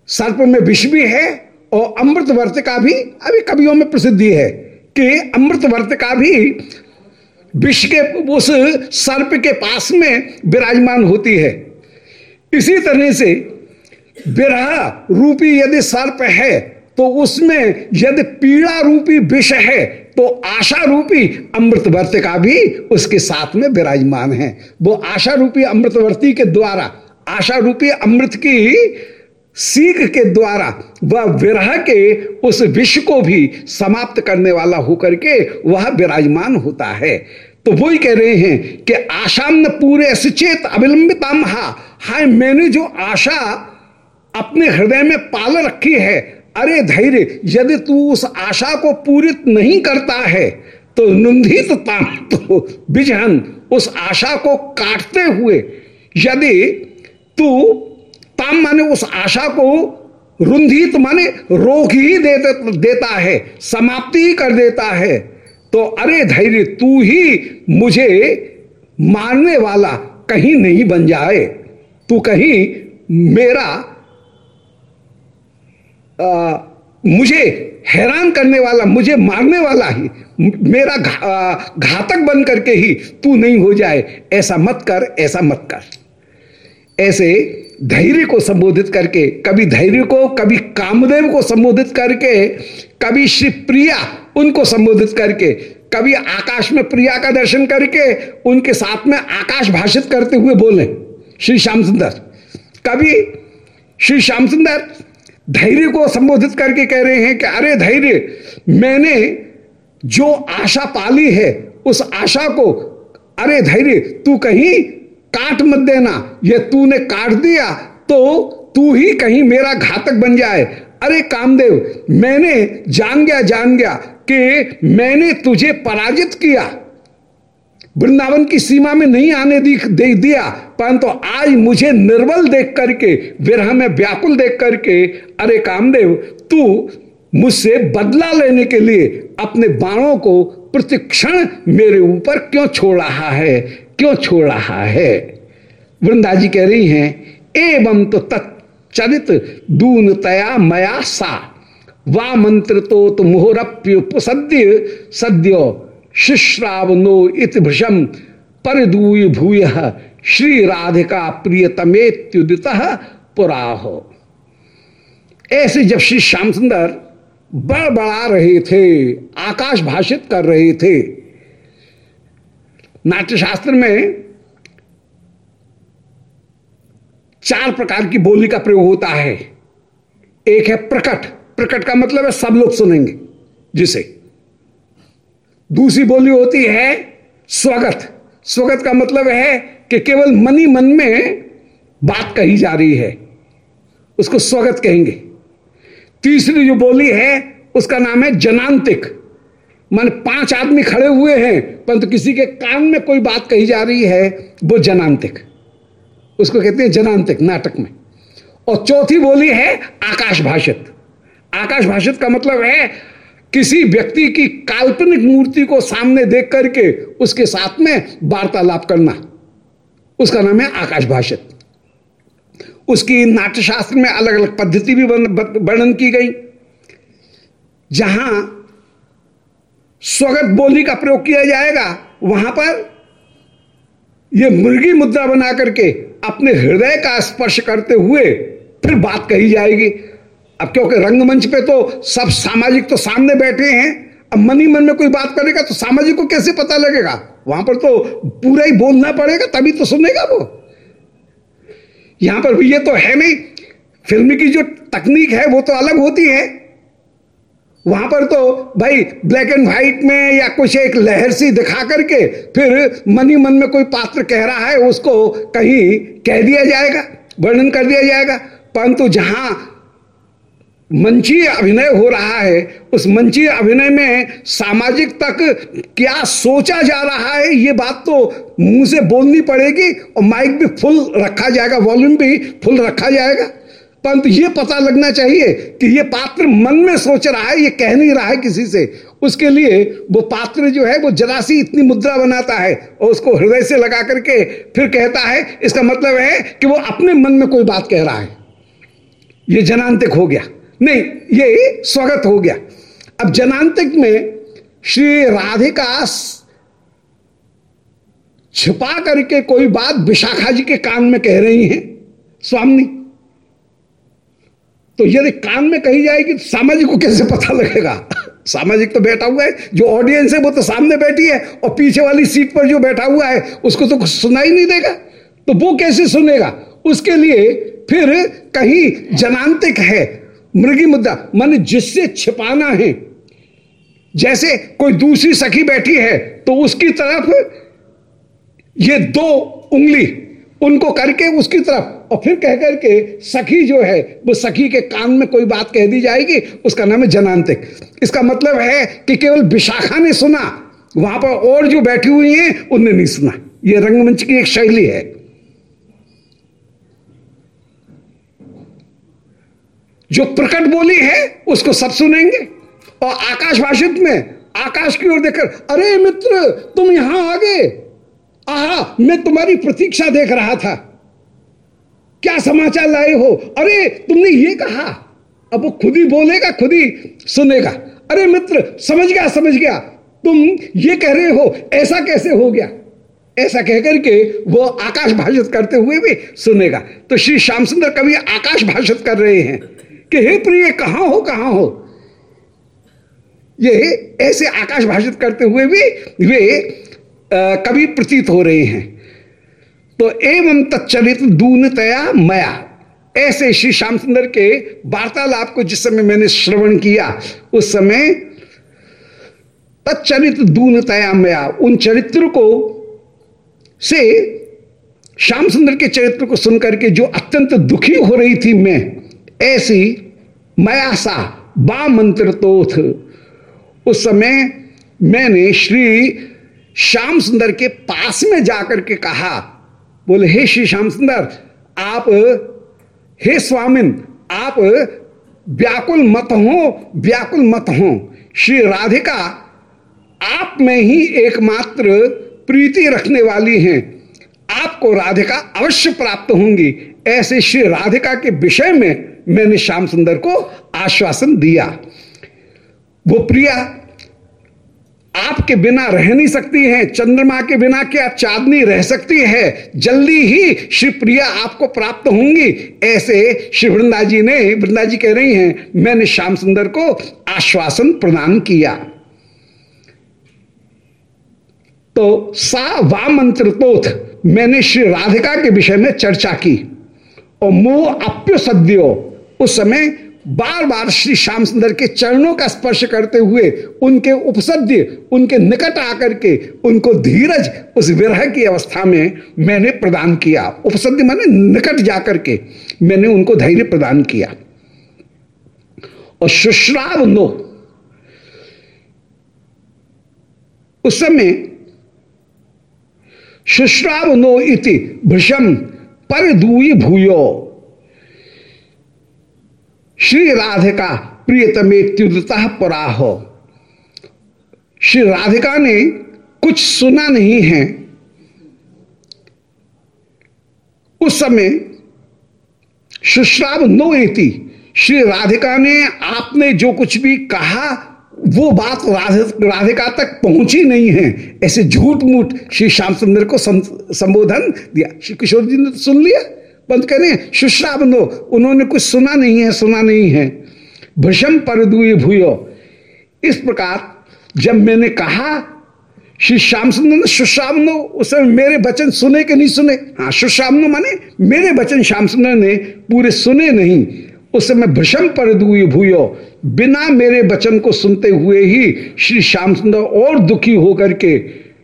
सर्प में विष भी है और अमृत वर्त का भी अभी कवियों में प्रसिद्धि है कि अमृत वर्त का भी विष के उस सर्प के पास में विराजमान होती है। इसी तरह से विरह रूपी यदि सर्प है तो उसमें यदि पीड़ा रूपी विष है तो आशा रूपी अमृतवर्तिका भी उसके साथ में विराजमान है। वो आशा रूपी अमृतवर्ती के द्वारा, आशा रूपी अमृत की सीख के द्वारा वह विरह के उस विष को भी समाप्त करने वाला होकर के वह विराजमान होता है। तो वही कह रहे हैं कि आशाम पूरे सचेत अविलंबिता महा हाय, मैंने जो आशा अपने हृदय में पाल रखी है, अरे धैर्य, यदि तू उस आशा को पूरित नहीं करता है तो नुंधित तो बिजहन उस आशा को काटते हुए, यदि तू ताम माने उस आशा को रुंधित माने रोक ही दे, देता है समाप्ति ही कर देता है। तो अरे धैर्य तू ही मुझे मारने वाला कहीं नहीं बन जाए। तू कहीं मेरा आ, मुझे हैरान करने वाला मुझे मारने वाला ही मेरा घा, घातक बन करके ही तू नहीं हो जाए। ऐसा मत कर ऐसा मत कर। ऐसे धैर्य को संबोधित करके, कभी धैर्य को, कभी कामदेव को संबोधित करके, कभी श्री प्रिया उनको संबोधित करके, कभी आकाश में प्रिया का दर्शन करके उनके साथ में आकाश भाषित करते हुए बोले श्री श्याम सुंदर। कभी श्री श्याम सुंदर धैर्य को संबोधित करके कह रहे हैं कि, अरे धैर्य, मैंने जो आशा पाली है, उस आशा को, अरे धैर्य, तू कहीं काट मत देना। ये तूने काट दिया तो तू ही कहीं मेरा घातक बन जाए। अरे कामदेव, मैंने जान गया जान गया कि मैंने तुझे पराजित किया। वृंदावन की सीमा में नहीं आने दे दिया, परंतु तो आज मुझे निर्बल देख करके, विरह में व्याकुल देख करके, अरे कामदेव, तू मुझसे बदला लेने के लिए अपने बाणों को प्रतिक्षण मेरे ऊपर क्यों छोड़ रहा है? क्यों छोड़ रहा है? वृंदा जी कह रही हैं एवं तो तत्चरित दून तया मया सा। वा मंत्र तो, मुहरप्युपसद्य सद्यो शिश्रावनो इत भृशम परदूय भूय श्री राधिका प्रियतमेत्युदित पुराह। ऐसे जब श्री श्याम सुंदर बड़बड़ा रहे थे आकाश भाषित कर रहे थे नाट्यशास्त्र में चार प्रकार की बोली का प्रयोग होता है। एक है प्रकट। प्रकट का मतलब है सब लोग सुनेंगे जिसे। दूसरी बोली होती है स्वागत। स्वागत का मतलब है कि केवल मनी मन में बात कही जा रही है। उसको स्वागत कहेंगे। तीसरी जो बोली है, उसका नाम है जनांतिक। मान पाँच आदमी खड़े हुए हैं, परंतु किसी के कान में कोई बात कही जा रही है, वो जनांतिक। उसको कहते हैं जनांतिक नाटक में। और चौथी बोली है आकाश भाषित आकाश भाषित का मतलब है, किसी व्यक्ति की काल्पनिक मूर्ति को सामने देख करके उसके साथ में वार्तालाप करना। उसका नाम है आकाश भाषित उसकी नाट्यशास्त्र में अलग अलग पद्धति भी वर्णन की गई। जहाँ स्वगत बोली का प्रयोग किया जाएगा, वहाँ पर यह मुर्गी मुद्रा बना करके अपने हृदय का स्पर्श करते हुए फिर बात कही जाएगी। अब क्योंकि रंगमंच पे तो सब सामाजिक तो सामने बैठे हैं, अब मन ही मन में कोई बात करेगा तो सामाजिक को कैसे पता लगेगा? वहाँ पर तो पूरा ही बोलना पड़ेगा, तभी तो सुनेगा वो। यहाँ पर भी ये तो है नहीं। फ़िल्म की जो तकनीक है वो तो अलग होती है। वहाँ पर तो भाई ब्लैक एंड व्हाइट में या कुछ एक लहर सी दिखा करके फिर मन ही मन में कोई पात्र कह रहा है, उसको कहीं कह दिया जाएगा, वर्णन कर दिया जाएगा। परंतु जहाँ मंचीय अभिनय हो रहा है, उस मंचीय अभिनय में सामाजिक तक क्या सोचा जा रहा है, ये बात तो मुँह से बोलनी पड़ेगी और माइक भी फुल रखा जाएगा वॉल्यूम भी फुल रखा जाएगा। परंतु ये पता लगना चाहिए कि ये पात्र मन में सोच रहा है, ये कह नहीं रहा है किसी से। उसके लिए वो पात्र जो है, वो जरा सी इतनी मुद्रा बनाता है और उसको हृदय से लगा करके फिर कहता है, इसका मतलब है कि वो अपने मन में कोई बात कह रहा है। ये जनांतिक हो गया। नहीं, ये स्वागत हो गया। अब जनांतिक में श्री राधिका छिपा करके कोई बात विशाखा जी के कान में कह रही हैं, स्वामी। तो यदि कान में कही जाएगी तो सामाजिक को कैसे पता लगेगा? (laughs) सामाजिक तो बैठा हुआ है, जो ऑडियंस है वो तो सामने बैठी है, और पीछे वाली सीट पर जो बैठा हुआ है, उसको तो कुछ सुनाई नहीं देगा। तो वो कैसे सुनेगा? उसके लिए फिर कहीं जनांतिक है, मृगी मुद्दा, मन जिससे छिपाना है। जैसे कोई दूसरी सखी बैठी है तो उसकी तरफ़ ये दो उंगली उनको करके उसकी तरफ़, और फिर कह करके, सखी जो है, वो सखी के कान में कोई बात कह दी जाएगी, उसका नाम है जनांतिक। इसका मतलब है कि केवल विशाखा ने सुना, वहाँ पर और जो बैठी हुई हैं, उनने नहीं सुना। ये रंगमंच की एक शैली है। जो प्रकट बोली है, उसको सब सुनेंगे। और आकाश भाषित में, आकाश की ओर देखकर, अरे मित्र, तुम यहाँ आ गए? आहा। मैं तुम्हारी प्रतीक्षा देख रहा था। क्या समाचार लाए हो? अरे, तुमने ये कहा। अब वो खुद ही बोलेगा, खुद ही सुनेगा। अरे मित्र, समझ गया समझ गया। तुम ये कह रहे हो, ऐसा कैसे हो गया? ऐसा कहकर के वो आकाश भाषित करते हुए भी सुनेगा। तो श्री श्याम सुंदर कवि आकाश भाषित कर रहे हैं कि, हे प्रिय, कहाँ हो कहाँ हो? ये ऐसे आकाश भाषित करते हुए भी वे कभी प्रतीत हो रहे हैं। तो एवं तत्चरित दूनतया मया। ऐसे श्री श्याम सुंदर के वार्तालाप को जिस समय मैंने श्रवण किया, उस समय तत्चरित दूनतया मया, उन चरित्र को से श्याम सुंदर के चरित्र को सुनकर के जो अत्यंत दुखी हो रही थी मैं, ऐसी मयासा बा मंत्र तोथ उस समय मैंने श्री श्याम सुंदर के पास में जाकर के कहा, बोले, हे श्री श्याम सुंदर आप, हे स्वामिन, आप व्याकुल मत हो, व्याकुल मत हो। श्री राधिका, आप में ही एकमात्र प्रीति रखने वाली हैं। आपको राधिका अवश्य प्राप्त होंगी। ऐसे श्री राधिका के विषय में मैंने श्याम सुंदर को आश्वासन दिया। वो प्रिया आपके बिना रह नहीं सकती हैं, चंद्रमा के बिना क्या चांदनी रह सकती है? जल्दी ही श्री प्रिया आपको प्राप्त होंगी। ऐसे श्री वृंदा जी ने, वृंदा जी कह रही हैं, मैंने श्याम सुंदर को आश्वासन प्रदान किया। तो सा वा मंत्र तोथ मैंने श्री राधिका के विषय में चर्चा की। और मोह अप्य सद्यो उस समय बार बार श्री श्याम सुंदर के चरणों का स्पर्श करते हुए उनके उपसद्य, उनके निकट आकर के उनको धीरज उस विरह की अवस्था में मैंने प्रदान किया। उपसद्य माने निकट जाकर के मैंने उनको धैर्य प्रदान किया। और सुश्राव नो। उस समय शुश्राव नो इति भृषम पर दूई भूयो। श्री राधिका प्रियतमे त्युदता पराहो। श्री राधिका ने कुछ सुना नहीं है। उस समय सुश्राव नो एति। श्री राधिका ने आपने जो कुछ भी कहा, वो बात राधिका तक पहुँची नहीं है। ऐसे झूठ मूठ श्री श्याम सुंदर को संबोधन दिया। श्री किशोर जी ने तो सुन लिया? बंद करें। सुश्राव नो उन्होंने कुछ सुना नहीं है, सुना नहीं है। भृषम पर दुए भूयो। इस प्रकार जब मैंने कहा, श्री श्याम सुंदर ने सुश्रावनो उस समय मेरे वचन सुने के नहीं सुने? हाँ सुश्रावनो माने मेरे वचन श्याम सुंदर ने पूरे सुने नहीं। उस समय भ्रषम पर दुई भूयो। बिना मेरे वचन को सुनते हुए ही श्री श्याम सुंदर और दुखी होकर के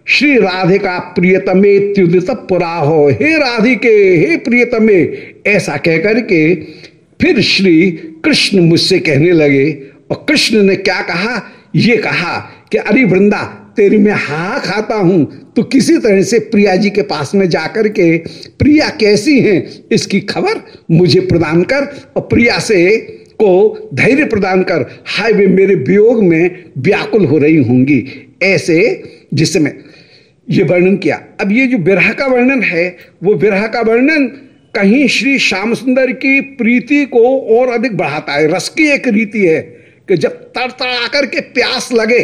श्री राधे का प्रियतमे त्युदित पुराहो। हे राधिके, हे प्रियतमे, ऐसा कहकर के फिर श्री कृष्ण मुझसे कहने लगे, और कृष्ण ने क्या कहा? ये कहा कि, अरे वृंदा, तेरी मैं हा खाता हूँ। तो किसी तरह से प्रिया जी के पास में जाकर के, प्रिया कैसी हैं, इसकी खबर मुझे प्रदान कर, और प्रिया से को धैर्य प्रदान कर। हाय वे मेरे वियोग में व्याकुल हो रही होंगी। ऐसे, जिससे मैं ये वर्णन किया। अब ये जो विरह का वर्णन है, वो विरह का वर्णन कहीं श्री श्याम सुंदर की प्रीति को और अधिक बढ़ाता है। रस की एक रीति है कि जब तर तर के प्यास लगे,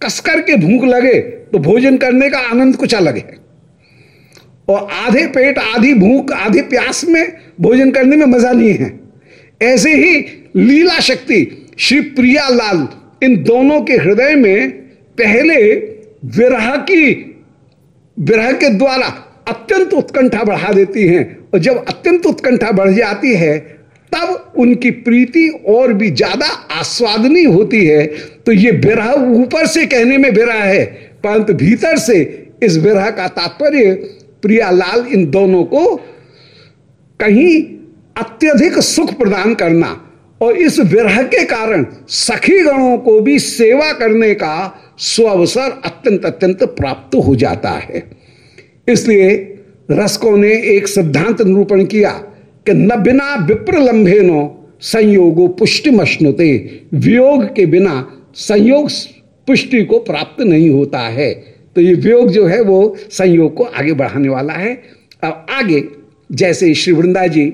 कसकर के भूख लगे तो भोजन करने का आनंद कुछ अलग है। और आधे पेट, आधी भूख, आधी प्यास में भोजन करने में मज़ा नहीं है। ऐसे ही लीला शक्ति, श्री प्रिया लाल इन दोनों के हृदय में पहले विरह की, विरह के द्वारा अत्यंत उत्कंठा बढ़ा देती हैं। और जब अत्यंत उत्कंठा बढ़ जाती है, तब उनकी प्रीति और भी ज़्यादा आस्वादनी होती है। तो ये विरह ऊपर से कहने में विरह है, परंतु भीतर से इस विरह का तात्पर्य प्रियालाल इन दोनों को कहीं अत्यधिक सुख प्रदान करना और इस विरह के कारण सखी गणों को भी सेवा करने का स्वअवसर अत्यंत अत्यंत प्राप्त हो जाता है। इसलिए रसकों ने एक सिद्धांत निरूपण किया कि न बिना विप्रलंबे नो संयोगो पुष्टि मश्नुते वियोग के बिना संयोग पुष्टि को प्राप्त नहीं होता है। तो ये वियोग जो है वो संयोग को आगे बढ़ाने वाला है। अब आगे, जैसे श्री वृंदा जी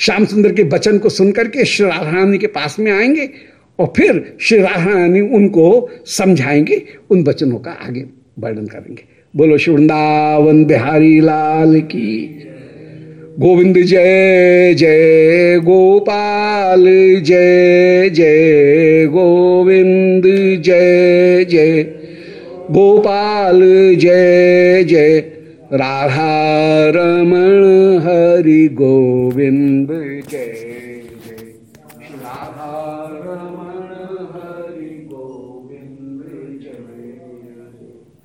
श्याम सुंदर के वचन को सुनकर के श्री राधारानी के पास में आएँगे और फिर श्री राधारानी उनको समझाएँगे, उन वचनों का आगे वर्णन करेंगे। बोलो श्री वृंदावन बिहारी लाल की गोविंद जय जय गोपाल, जय जय गोविंद, जय जय गोपाल, जय जय राधा रमण हरि गोविंद।